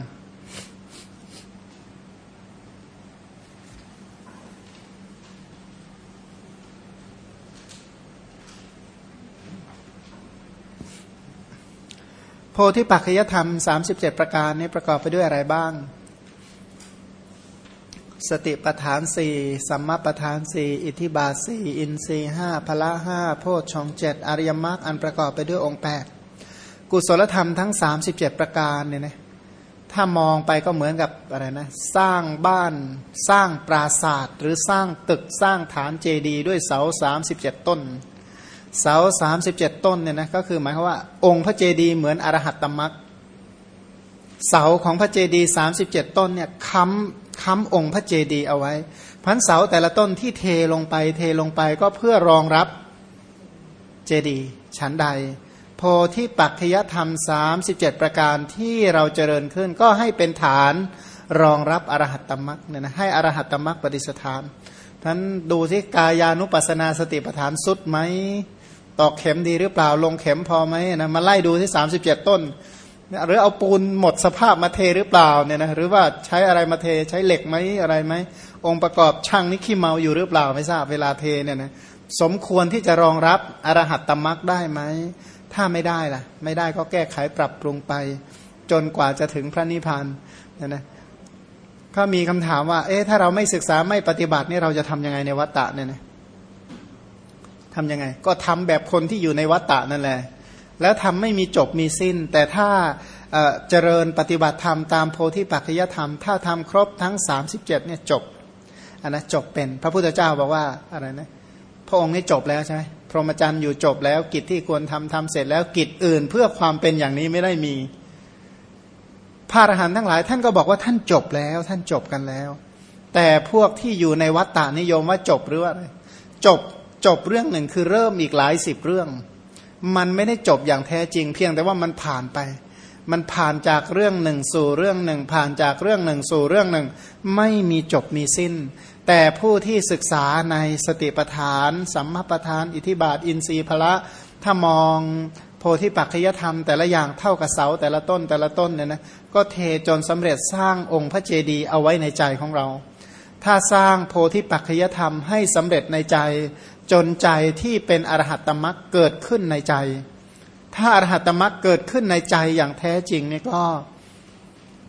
พธิปัจจยธรรม 37 ประการนี้ประกอบไปด้วยอะไรบ้าง สติปทานสี่สัมมาปทานสี่อิทิบาสี่อินทรีห้าพละห้าโพชฌงเจ็ดอริยมรรคอันประกอบไปด้วยองค์แปดกุศลธรรมทั้ง 37 ประการเนี่ยนะถ้ามองไปก็เหมือนกับอะไรนะสร้างบ้านสร้างปราสาทหรือสร้างตึกสร้างฐานเจดีย์ด้วยเสา 37 ต้น เสา37ต้นเนี่ยนะก็คือหมายความว่า องค์พระเจดีย์เหมือนอรหัตตมรรคเสาของพระเจดีย์37ต้นเนี่ยค้ำค้ำองค์พระเจดีย์เอาไว้พันเสาแต่ละต้นที่เทลงไปเทลงไปก็เพื่อรองรับเจดีย์ชั้นใด โพธิปัจจยธรรม 37 ประการที่เราเจริญขึ้น ก็ให้เป็นฐานรองรับอรหัตตมรักเนี่ยนะให้อรหัตตมรักปฏิสถานท่านดูที่กายานุปัสนาสติปัฏฐานสุดไหม ตอกเข็มดีหรือเปล่าลงเข็มพอไหมนะมาไล่ดูที่ 37 ต้น หรือเอาปูนหมดสภาพมาเทหรือเปล่าเนี่ยนะหรือว่าใช้อะไรมาเทใช้เหล็กไหมอะไรไหมองค์ประกอบช่างนี่ขี้เมาอยู่หรือเปล่าไม่ทราบเวลาเทเนี่ยนะสมควรที่จะรองรับอรหัตตมรักได้ไหมถ้าไม่ได้ล่ะ ไม่ได้ก็แก้ไขปรับปรุงไป จนกว่าจะถึงพระนิพพานเนี่ยนะก็มีคำถามว่า เอ๊ะถ้าเราไม่ศึกษาไม่ปฏิบัตินี่เราจะทํำยังไงในวัฏฏะเนี่ยนะ ทำยังไง ก็ทำแบบคนที่อยู่ในวัฏฏะนั่นแหละ แล้วทำไม่มีจบมีสิ้น แต่ถ้าเจริญปฏิบัติธรรมตามโพธิปัจจยธรรม ถ้าทำครบทั้ง 37เนี่ยจบอันนะจบเป็นพระพุทธเจ้าบอกว่าอะไรนะพระองค์นี่จบแล้วใช่ไหมพรหมจรรย์อยู่จบแล้วกิจที่ควรทำทำเสร็จแล้วกิจอื่นเพื่อความเป็นอย่างนี้ไม่ได้มี พระอรหันต์ทั้งหลาย ท่านก็บอกว่าท่านจบแล้วท่านจบกันแล้ว แต่พวกที่อยู่ในวัฏฏานิยมว่าจบหรือว่าอะไรจบ จบเรื่องหนึ่งคือเริ่มอีกหลายสิบเรื่อง มันไม่ได้จบอย่างแท้จริง เพียงแต่ว่ามันผ่านไป มันผ่านจากเรื่องหนึ่งสู่เรื่องหนึ่ง ผ่านจากเรื่องหนึ่งสู่เรื่องหนึ่ง ไม่มีจบมีสิ้น แต่ผู้ที่ศึกษาในสติปัฏฐาน สัมมาปัฏฐาน อิทิบาท อินทรีย์พละถ้ามองโพธิปัจจยธรรมแต่ละอย่างเท่ากับเสาแต่ละต้นแต่ละต้นเนี่ยนะก็เทจนสำเร็จสร้างองค์พระเจดีย์เอาไว้ในใจของเรา ถ้าสร้างโพธิปัจจยธรรมให้สำเร็จในใจ จนใจที่เป็นอรหัตตมรักเกิดขึ้นในใจ ถ้าอรหัตตมรักเกิดขึ้นในใจอย่างแท้จริงนี่ก็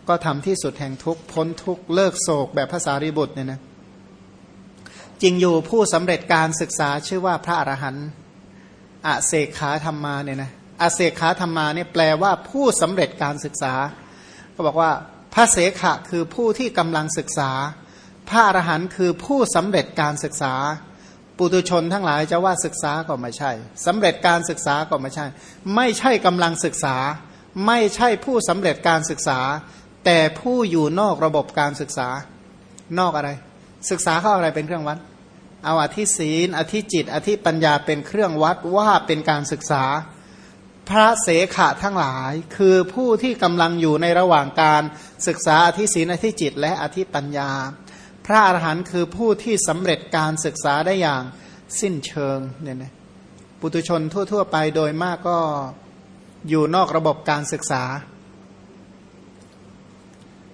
ก็ทำที่สุดแห่งทุกพ้นทุกเลิกโศกแบบภาษาริบุตรเนี่ยนะจริงอยู่ผู้สำเร็จการศึกษาชื่อว่าพระอรหันต์อาเสขาธรรมาเนี่ยนะอาเสขาธรรมาเนี่ยแปลว่าผู้สำเร็จการศึกษา ก็บอกว่าพระเสขะคือผู้ที่กำลังศึกษา พระอรหันต์คือผู้สำเร็จการศึกษา ปุตุชนทั้งหลายจะว่าศึกษาก็ไม่ใช่สำเร็จการศึกษาก็ไม่ใช่ ไม่ใช่กำลังศึกษา ไม่ใช่ผู้สำเร็จการศึกษา แต่ผู้อยู่นอกระบบการศึกษานอกอะไร ศึกษาเขาอะไรเป็นเครื่องวัด เอาอธิศีล อธิจิต อธิปัญญาเป็นเครื่องวัดว่าเป็นการศึกษา พระเสขะทั้งหลาย คือผู้ที่กำลังอยู่ในระหว่างการศึกษาอธิศีลอธิจิต และอธิปัญญา ระอรหันต์คือผู้ที่สำเร็จการศึกษาได้อย่างสิ้นเชิงเนี่ยนะปุตุชนทั่ว ๆ ไปโดยมากก็อยู่นอกระบบการศึกษา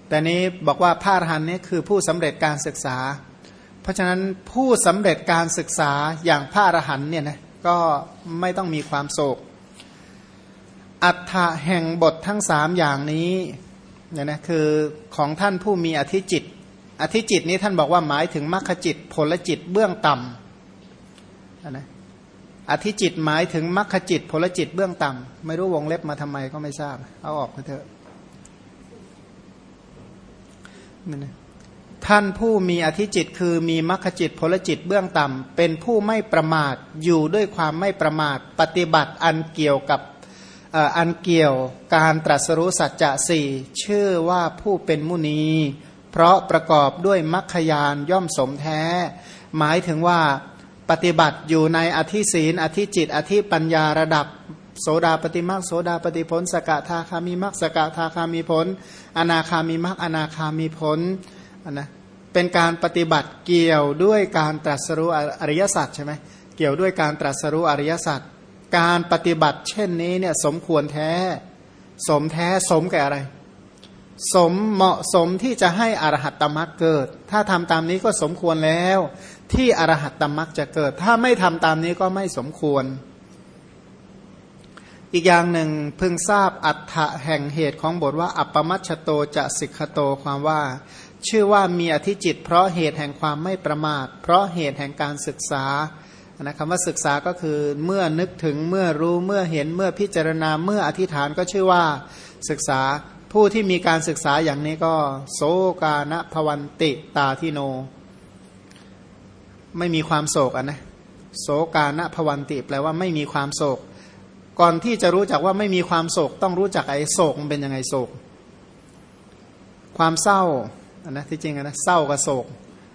แต่นี้บอกว่าพระอรหันต์นี่คือผู้สำเร็จการศึกษา เพราะฉะนั้นผู้สำเร็จการศึกษาอย่างพระอรหันต์เนี่ยนะก็ไม่ต้องมีความโศก อัฏฐะแห่งบททั้งสามอย่างนี้เนี่ยนะคือของท่านผู้มีอธิจิต อธิจิตนี้ท่านบอกว่าหมายถึงมรรคจิตผลจิตเบื้องต่ำนะอธิจิตหมายถึงมรรคจิตผลจิตเบื้องต่ำไม่รู้วงเล็บมาทำไมก็ไม่ทราบ เอาออกไปเถอะท่านผู้มีอธิจิตคือมีมรรคจิตผลจิตเบื้องต่ำเป็นผู้ไม่ประมาทอยู่ด้วยความไม่ประมาท ปฏิบัติอันเกี่ยวกับอันเกี่ยวการตรัสรู้สัจจะสี่ชื่อว่าผู้เป็นมุนี เพราะประกอบด้วยมรรคยานย่อมสมแท้ หมายถึงว่าปฏิบัติอยู่ในอธิศีนอธิจิต อธิปัญญาระดับโสดาปฏิมักโสดาปฏิผล สกทาคามีมักสกทาคามีผล อนาคามีมักอนาคามีผลนะเป็นการปฏิบัติเกี่ยวด้วยการตรัสรู้อริยสัจใช่ไหมเกี่ยวด้วยการตรัสรู้อริยสัจการปฏิบัติเช่นนี้เนี่ยสมควรแท้ สมแท้สมแก่อะไร สมเหมาะสมที่จะให้อรหัตตมรรคเกิด ถ้าทำตามนี้ก็สมควรแล้ว ที่อรหัตตมรรคจะเกิด ถ้าไม่ทำตามนี้ก็ไม่สมควร อีกอย่างหนึ่งเพึงทราบอัฏฐะแห่งเหตุของบทว่า อัปปมัชโตจะสิกขโตความว่า ชื่อว่ามีอธิจิต เพราะเหตุแห่งความไม่ประมาท เพราะเหตุแห่งการศึกษานะคำว่าศึกษาก็คือเมื่อนึกถึงเมื่อรู้เมื่อเห็นเมื่อพิจารณาเมื่ออธิษฐานก็ชื่อว่าศึกษา ผู้ที่มีการศึกษาอย่างนี้ก็ โสกาณภวันติตาทิโน ไม่มีความโศกอะนะโสกาณภวันติแปลว่าไม่มีความโศก ก่อนที่จะรู้จักว่าไม่มีความโศก ต้องรู้จักไอ้โศกมันเป็นยังไงโศก ความเศร้าอันนะที่จริงนะเศร้ากับโศก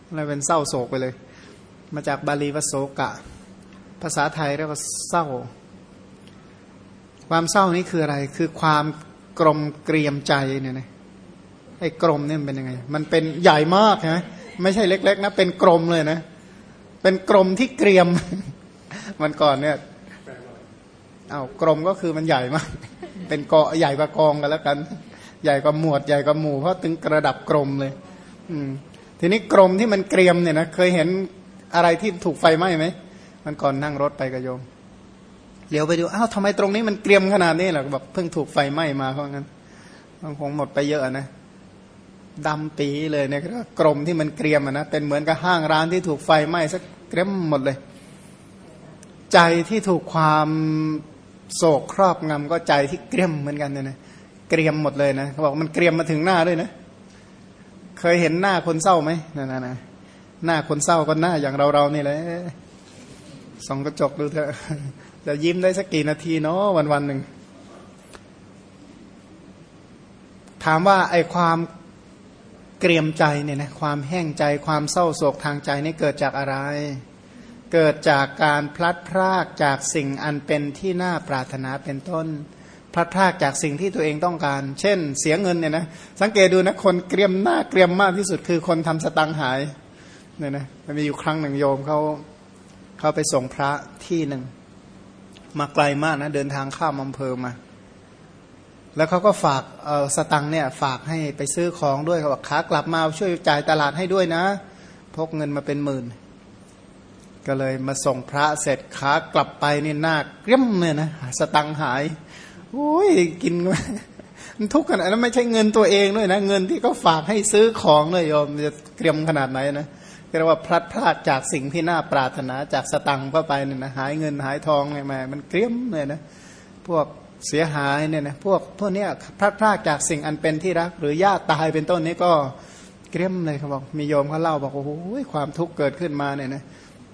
อะไรเป็นเศร้าโศกไปเลย มาจากบาลีว่าโศกะ ภาษาไทยเรียกว่าเศร้า ความเศร้านี้คืออะไร คือความ กลมเกรียมใจเนี่ยนะไอ้กลมเนี่ยเป็นยังไง มันเป็นใหญ่มากนะไม่ใช่เล็ก ๆ นะ เป็นกลมเลยนะ เป็นกลมที่เกรียม มันก่อนเนี่ยเอากลมก็คือมันใหญ่มาก เป็นเกาะใหญ่กว่ากองกันแล้วกัน ใหญ่กว่าหมวดใหญ่กว่าหมู่เพราะถึงกระดับกลมเลย อืม ทีนี้กลมที่มันเกรียมเนี่ยนะเคยเห็นอะไรที่ถูกไฟไหม้ไหมมันก่อนนั่งรถไปกับโยม เดี๋ยวไปดูอ้าวทำไมตรงนี้มันเกรียมขนาดนี้ล่ะแบบเพิ่งถูกไฟไหม้มาเพราะงั้นมันคงหมดไปเยอะนะดำปีเลยเนี่ยกรมที่มันเกรียมนะเป็นเหมือนกับห้างร้านที่ถูกไฟไหม้สักเกรียมหมดเลย ใจที่ถูกความโศกครอบงำก็ใจที่เกรียมเหมือนกันเนี่ยนะเกรียมหมดเลยนะเขาบอกมันเกรียมมาถึงหน้าด้วยนะ เคยเห็นหน้าคนเศร้าไหมนั่นนะหน้าคนเศร้าก็หน้าอย่างเราเรานี่แหละส่องกระจกดูเถอะ จะยิ้มได้สักกี่นาทีเนาะวันวันหนึ่ง ถามว่าไอความเกรียมใจเนี่ยนะความแห้งใจความเศร้าโศกทางใจนี่เกิดจากอะไร เกิดจากการพลัดพรากจากสิ่งอันเป็นที่น่าปรารถนาเป็นต้น พลัดพรากจากสิ่งที่ตัวเองต้องการ เช่น เสียเงินเนี่ยนะสังเกตดูนะคนเกรียมหน้าเกรียมมากที่สุดคือคนทำสตังหายเนี่ยนะมันมีอยู่ครั้งหนึ่งโยมเขาเขาไปส่งพระที่หนึ่ง มาไกลมากนะเดินทางข้ามอำเภอมา แล้วเขาก็ฝากเอาสตังเนี่ยฝากให้ไปซื้อของด้วยเขาบอกขากลับมาช่วยจ่ายตลาดให้ด้วยนะ พกเงินมาเป็นหมื่น ก็เลยมาส่งพระเสร็จขากลับไปนี่หน้าเกรี้ยมเลยนะสตังหายโอ้ยกินมันทุกข์ขนาดนั้นไม่ใช่เงินตัวเองด้วยนะ เงินที่เขาฝากให้ซื้อของเลยโยมจะเกรียมขนาดไหนนะ เรียกว่าพลัดพลาดจากสิ่งที่น่าปรารถนาจากสตังเข้าไปเนี่ยนะหายเงินหายทองไงมามันเกลี้ยมเลยนะพวกเสียหายเนี่ยนะพวกพวกเนี้ยพลัดพลาดจากสิ่งอันเป็นที่รัก หรือญาติตายเป็นต้นนี้ก็เกลี้ยมเลยเขาบอกมีโยมเขาเล่าบอกโอ้โหความทุกข์เกิดขึ้นมาเนี่ยนะ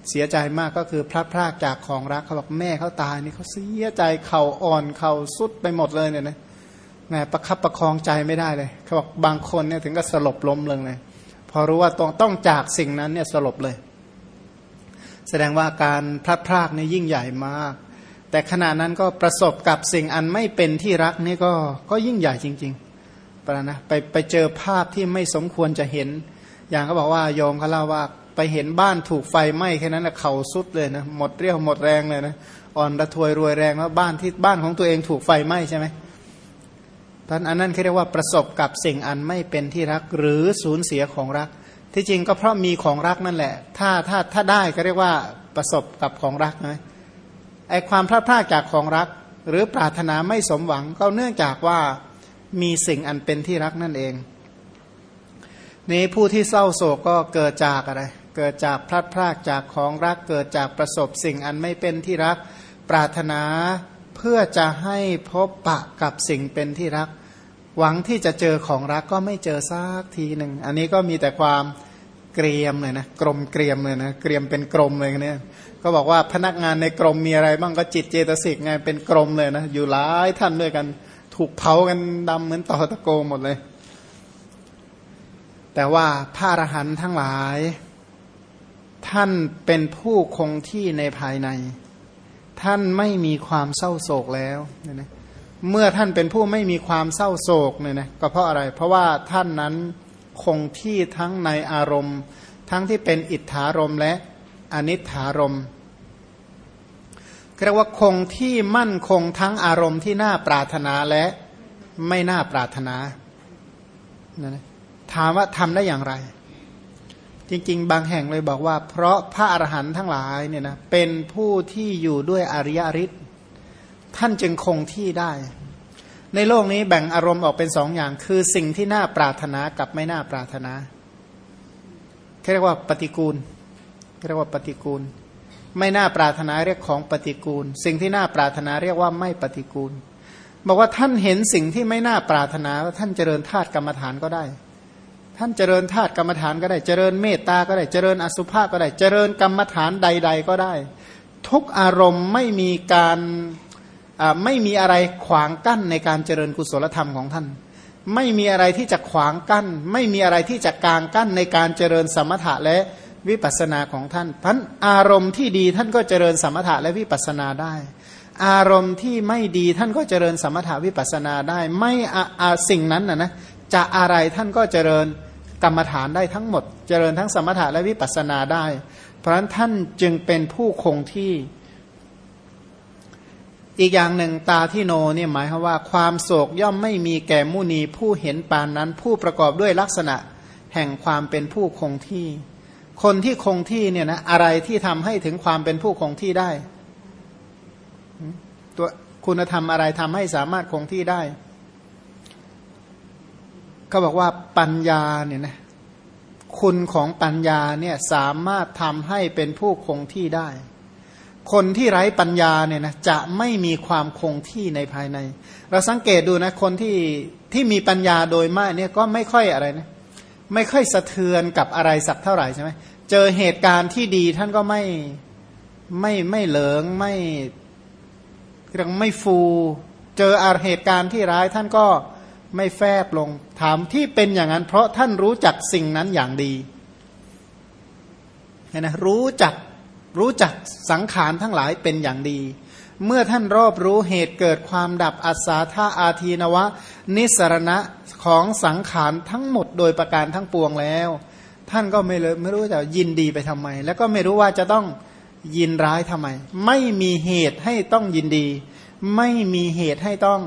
เสียใจมากก็คือพลัดพรากจากของรักเขาบอกแม่เขาตายนี่เขาเสียใจเข่าอ่อนเข่าสุดไปหมดเลยเนี่ยนะแม่ประคับประคองใจไม่ได้เลยเขาบอกบางคนเนี่ยถึงก็สลบล้มเลยเลย พอรู้ว่าต้องต้องจากสิ่งนั้นเนี่ยสลบเลย แสดงว่าการพลัดพรากนี่ยิ่งใหญ่มาก แต่ขณะนั้นก็ประสบกับสิ่งอันไม่เป็นที่รักนี่ก็ก็ยิ่งใหญ่จริงๆปะนะไปไปเจอภาพที่ไม่สมควรจะเห็น อย่างเขาบอกว่าโยมเขาเล่าว่าไปเห็นบ้านถูกไฟไหม้แค่นั้นนะเขาสุดเลยนะหมดเรี่ยวหมดแรงเลยนะอ่อนระทวยรวยแรงว่าบ้านที่บ้านของตัวเองถูกไฟไหม้ใช่ไหมเพราะอันนั้นเขาเรียกว่าประสบกับสิ่งอันไม่เป็นที่รักหรือสูญเสียของรัก ที่จริงก็เพราะมีของรักนั่นแหละ ถ้าถ้าถ้าได้ก็เรียกว่าประสบกับของรักนะไอความพลาดพลาดจากของรัก หรือปรารถนาไม่สมหวังก็เนื่องจากว่ามีสิ่งอันเป็นที่รักนั่นเองนี้ผู้ที่เศร้าโศกก็เกิดจากอะไร เกิดจากพลาดพลาดจากของรัก เกิดจากประสบสิ่งอันไม่เป็นที่รัก ปรารถนา เพื่อจะให้พบปะกับสิ่งเป็นที่รัก หวังที่จะเจอของรักก็ไม่เจอสักทีหนึ่ง อันนี้ก็มีแต่ความเกรียมเลยนะกรมเกรียมเลยนะเกรียมเป็นกรมเลยเนี่ยก็บอกว่าพนักงานในกรมมีอะไรบ้างก็จิตเจตสิกไงเป็นกรมเลยนะอยู่หลายท่านด้วยกัน ถูกเผากันดำเหมือนต่อตะโกหมดเลย แต่ว่าพระอรหันต์ทั้งหลาย ท่านเป็นผู้คงที่ในภายใน ท่านไม่มีความเศร้าโศกแล้วเนี่ยนะเมื่อท่านเป็นผู้ไม่มีความเศร้าโศกเนี่ยนะก็เพราะอะไร เพราะว่าท่านนั้นคงที่ทั้งในอารมณ์ ทั้งที่เป็นอิทธารมและอนิถารมเรียกว่าคงที่มั่นคงทั้งอารมณ์ที่น่าปรารถนาและไม่น่าปรารถนานะถามว่าทำได้อย่างไร จริง ๆ บางแห่งเลยบอกว่า เพราะพระอรหันต์ทั้งหลายเนี่ยนะเป็นผู้ที่อยู่ด้วยอริยฤทธิ์ท่านจึงคงที่ได้ ในโลกนี้แบ่งอารมณ์ออกเป็นสองอย่าง คือสิ่งที่น่าปรารถนากับไม่น่าปรารถนาเรียกว่าปฏิกูลเรียกว่าปฏิกูล ไม่น่าปรารถนาเรียกของปฏิกูล สิ่งที่น่าปรารถนาเรียกว่าไม่ปฏิกูล บอกว่าท่านเห็นสิ่งที่ไม่น่าปรารถนาท่านเจริญธาตุกรรมฐานก็ได้ ท่านเจริญธาตุกรรมฐานก็ได้เจริญเมตตาก็ได้เจริญอสุภะก็ได้เจริญกรรมฐานใด ๆ ก็ได้ ทุกอารมณ์ไม่มีการไม่มีอะไรขวางกั้นในการเจริญกุศลธรรมของท่าน ไม่มีอะไรที่จะขวางกั้น ไม่มีอะไรที่จะกางกั้นในการเจริญสมถะและวิปัสสนาของท่านพันอารมณ์ที่ดีท่านก็เจริญสมถะและวิปัสสนาได้ อารมณ์ที่ไม่ดีท่านก็เจริญสมถะวิปัสสนาได้ ไม่อาสิ่งนั้นนะนะจะอะไรท่านก็เจริญ กรรมฐานได้ทั้งหมด เจริญทั้งสมถะและวิปัสสนาได้ เพราะฉะนั้นท่านจึงเป็นผู้คงที่ อีกอย่างหนึ่งตาที่โนเนี่ยหมายความว่าความโศกย่อมไม่มีแก่มุนีผู้เห็นปานนั้น ผู้ประกอบด้วยลักษณะแห่งความเป็นผู้คงที่ คนที่คงที่เนี่ยนะอะไรที่ทำให้ถึงความเป็นผู้คงที่ได้ ตัวคุณธรรมอะไรทำให้สามารถคงที่ได้ เขาบอกว่าปัญญาเนี่ยนะคุณของปัญญาเนี่ยสามารถทำให้เป็นผู้คงที่ได้ คนที่ไร้ปัญญาเนี่ยนะจะไม่มีความคงที่ในภายใน เราสังเกตดูนะคนที่ที่มีปัญญาโดยมากเนี่ยก็ไม่ค่อยอะไรนะไม่ค่อยสะเทือนกับอะไรสักเท่าไหร่ใช่ไหมเจอเหตุการณ์ที่ดีท่านก็ไม่ไม่ไม่เหลิงไม่เรียกไม่ฟู เจออาเหตุการณ์ที่ร้ายท่านก็ไไม่แฟบลง ถามที่เป็นอย่างนั้น เพราะท่านรู้จักสิ่งนั้นอย่างดีนะรู้จักรู้จักสังขารทั้งหลายเป็นอย่างดี เมื่อท่านรอบรู้เหตุเกิดความดับอัศาธาอาทีนวะ นิสรณะของสังขารทั้งหมดโดยประการทั้งปวงแล้ว ท่านก็ไม่เลยไม่รู้จะยินดีไปทำไม แล้วก็ไม่รู้ว่าจะต้องยินร้ายทำไม ไม่มีเหตุให้ต้องยินดี ไม่มีเหตุให้ต้อง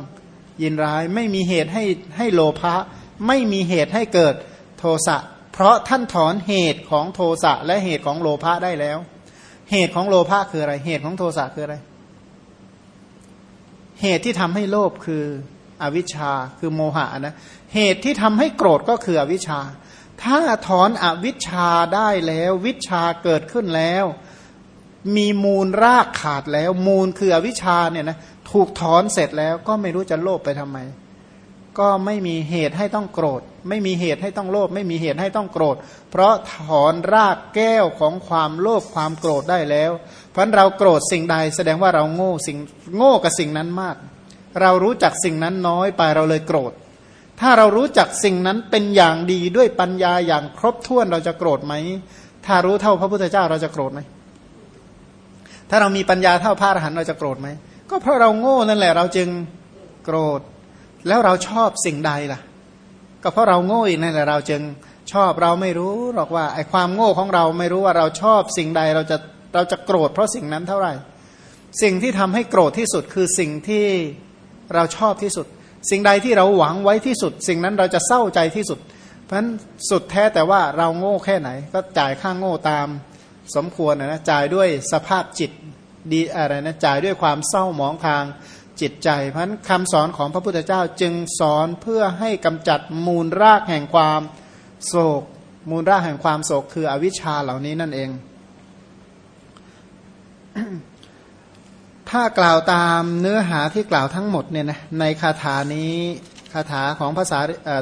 ยินร้าย ไม่มีเหตุให้ให้โลภะไม่มีเหตุให้เกิดโทสะเพราะท่านถอนเหตุของโทสะและเหตุของโลภะได้แล้ว เหตุของโลภะคืออะไร เหตุของโทสะคืออะไร เหตุที่ทำให้โลภคืออวิชชาคือโมหะนะเหตุที่ทำให้โกรธก็คืออวิชชา ถ้าถอนอวิชชาได้แล้ว วิชาเกิดขึ้นแล้ว มีมูลรากขาดแล้ว มูลคืออวิชชาเนี่ยนะ ถูกถอนเสร็จแล้วก็ไม่รู้จะโลภไปทำไม ก็ไม่มีเหตุให้ต้องโกรธ ไม่มีเหตุให้ต้องโลภไม่มีเหตุให้ต้องโกรธ เพราะถอนรากแก้วของความโลภความโกรธได้แล้ว เพราะเราโกรธสิ่งใดแสดงว่าเราโง่สิ่งโง่กับสิ่งนั้นมาก เรารู้จักสิ่งนั้นน้อยไปเราเลยโกรธ ถ้าเรารู้จักสิ่งนั้นเป็นอย่างดีด้วยปัญญาอย่างครบถ้วนเราจะโกรธไหมถ้ารู้เท่าพระพุทธเจ้าเราจะโกรธไหมถ้าเรามีปัญญาเท่าพระอรหันต์เราจะโกรธไหม ก็เพราะเราโง่นั่นแหละ เราจึงโกรธ แล้วเราชอบสิ่งใดล่ะ ก็เพราะเราโง่อีกนั่นแหละเราจึงชอบเราไม่รู้หรอกว่าไอ้ความโง่ของเราไม่รู้ว่าเราชอบสิ่งใดเราจะเราจะโกรธเพราะสิ่งนั้นเท่าไหร่ สิ่งที่ทำให้โกรธที่สุดคือสิ่งที่เราชอบที่สุด สิ่งใดที่เราหวังไว้ที่สุด สิ่งนั้นเราจะเศร้าใจที่สุด เพราะฉะนั้นสุดแท้แต่ว่าเราโง่แค่ไหน ก็จ่ายค่างโง่ตามสมควรนะจ่ายด้วยสภาพจิต ดีอะไรนะจ่ายด้วยความเศร้าหมองทางจิตใจ เพราะนั้นคำสอนของพระพุทธเจ้าจึงสอนเพื่อให้กำจัดมูลรากแห่งความโศก มูลรากแห่งความโศกคืออวิชชาเหล่านี้นั่นเอง ถ้ากล่าวตามเนื้อหาที่กล่าวทั้งหมดเนี่ยนะในคาถานี้คาถาของภาษา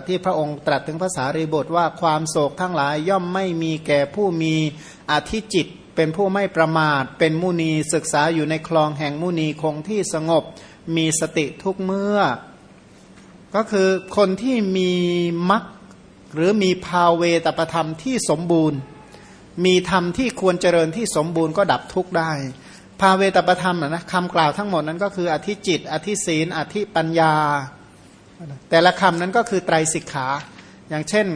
ที่พระองค์ตรัสถึงภาษารีบทว่าความโศกทั้งหลายย่อมไม่มีแก่ผู้มีอธิจิต เป็นผู้ไม่ประมาท เป็นมุนีศึกษาอยู่ในคลองแห่งมุนีคงที่สงบ มีสติทุกเมื่อ ก็คือคนที่มีมักหรือมีภาเวตประธรรมที่สมบูรณ์ มีธรรมที่ควรเจริญที่สมบูรณ์ก็ดับทุกข์ได้ ภาเวตประธรรมนะคำกล่าวทั้งหมดนั้นก็คืออธิจิต อธิศีล อธิปัญญา แต่ละคำนั้นก็คือไตรสิกขา อย่างเช่น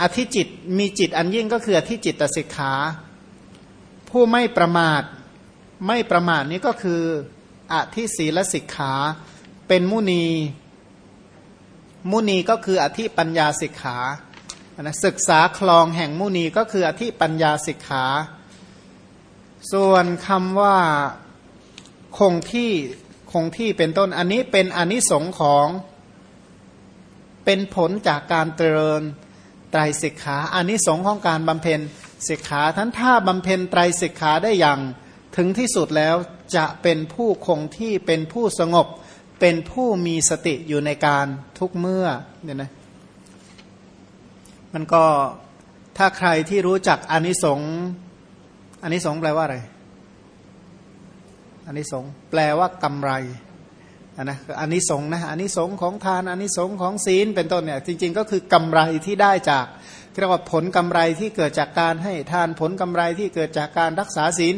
อธิจิตมีจิตอันยิ่งก็คืออธิจิตตสิกขา ผู้ไม่ประมาท ไม่ประมาทนี้ก็คืออธิศีลสิกขา เป็นมุนี มุนีก็คืออธิปัญญาสิกขานะศึกษาคลองแห่งมุนีก็คืออธิปัญญาสิกขา ส่วนคำว่าคงที่คงที่เป็นต้นอันนี้เป็นอนิสงของเป็นผลจากการเจริญไตรสิกขาอานิสงของการบำเพ็ญ สิกขาท่านถ้าบำเพ็ญไตรสิกขาได้อย่างถึงที่สุดแล้วจะเป็นผู้คงที่เป็นผู้สงบ เป็นผู้มีสติอยู่ในการทุกเมื่อเนี่ยนะมันก็ถ้าใครที่รู้จักอนิสงส์อนิสงส์แปลว่าอะไรอนิสงส์แปลว่ากำไรนะอันนี้สงนะอันนี้สงของทานอันนี้สงของศีลเป็นต้นเนี่ยจริงๆก็คือกำไรที่ได้จาก เรียกว่าผลกำไรที่เกิดจากการให้ทานผลกำไรที่เกิดจากการรักษาศีล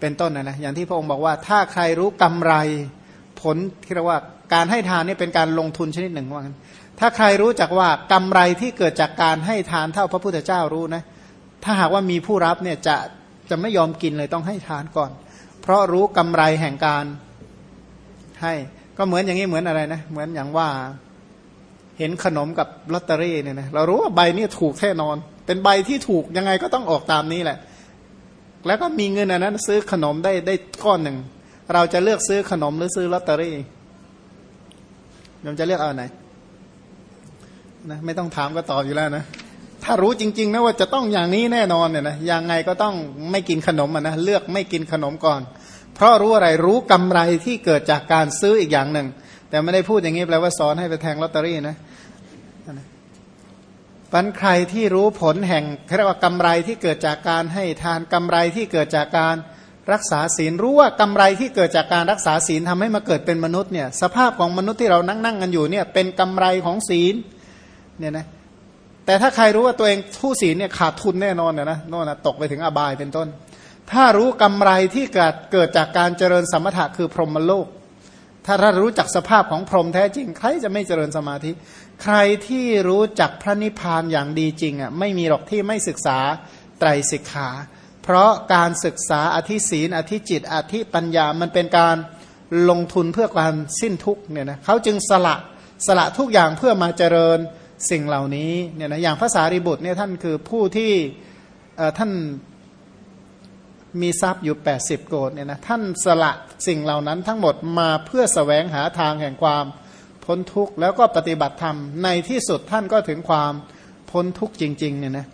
เป็นต้นนะนะอย่างที่พระองค์บอกว่าถ้าใครรู้กำไร ผลที่เรียกว่าการให้ทานนี่เป็นการลงทุนชนิดหนึ่งว่างั้นถ้าใครรู้จักว่ากำไรที่เกิดจากการให้ทานเท่าพระพุทธเจ้ารู้นะถ้าหากว่ามีผู้รับเนี่ยจะจะไม่ยอมกินเลยต้องให้ทานก่อน เพราะรู้กำไรแห่งการให้ก็เหมือนอย่างนี้เหมือนอะไรนะเหมือนอย่างว่า เห็นขนมกับลอตเตอรี่เนี่ยนะเรารู้ว่าใบนี้ถูกแน่นอน เป็นใบที่ถูกยังไงก็ต้องออกตามนี้แหละ แล้วก็มีเงินอันนั้น ซื้อขนมได้ได้ก้อนหนึ่ง เราจะเลือกซื้อขนมหรือซื้อลอตเตอรี่ยมจะเลือกเอาไหนนะไม่ต้องถามก็ตอบอยู่แล้วนะถ้ารู้จริงๆนะว่าจะต้องอย่างนี้แน่นอนเนี่ยนะยังไงก็ต้องไม่กินขนมอะนะเลือกไม่กินขนมก่อน เพราะรู้อะไรรู้กำไรที่เกิดจากการซื้ออีกอย่างหนึ่ง แต่ไม่ได้พูดอย่างนี้แปลว่าสอนให้ไปแทงลอตเตอรี่นะ ปันใครที่รู้ผลแห่งเรียกว่ากำไรที่เกิดจากการให้ทานกำไรที่เกิดจากการรักษาศีลรู้ว่ากำไรที่เกิดจากการรักษาศีลทำให้มาเกิดเป็นมนุษย์เนี่ยสภาพของมนุษย์ที่เรานั่งนั่งกันอยู่เนี่ยเป็นกำไรของศีลเนี่ยนะแต่ถ้าใครรู้ว่าตัวเองทู่ศีลเนี่ยขาดทุนแน่นอนเนี่ยนะโน่นนะตกไปถึงอบายเป็นต้น ถ้ารู้กำไรที่เกิดเกิดจากการเจริญสมถะคือพรหมโลก ถ้าถ้ารู้จักสภาพของพรหมแท้จริงใครจะไม่เจริญสมาธิ ใครที่รู้จักพระนิพพานอย่างดีจริงอะไม่มีหรอกที่ไม่ศึกษาไตรสิกขา เพราะการศึกษาอธิศีนอธิจิต อธิปัญญามันเป็นการลงทุนเพื่อการสิ้นทุกเนี่ยนะเขาจึงสละสละทุกอย่างเพื่อมาเจริญสิ่งเหล่านี้เนี่ยนะอย่างภาษาริบุตรเนี่ยท่านคือผู้ที่ท่านมีทรัพย์อยู่ 80 โกดเนี่ยนะท่านสละสิ่งเหล่านั้นทั้งหมดมาเพื่อสแสวงหาทางแห่งความ พ้นทุกข์แล้วก็ปฏิบัติธรรมในที่สุดท่านก็ถึงความพ้นทุกข์จริงๆเนี่ยนะ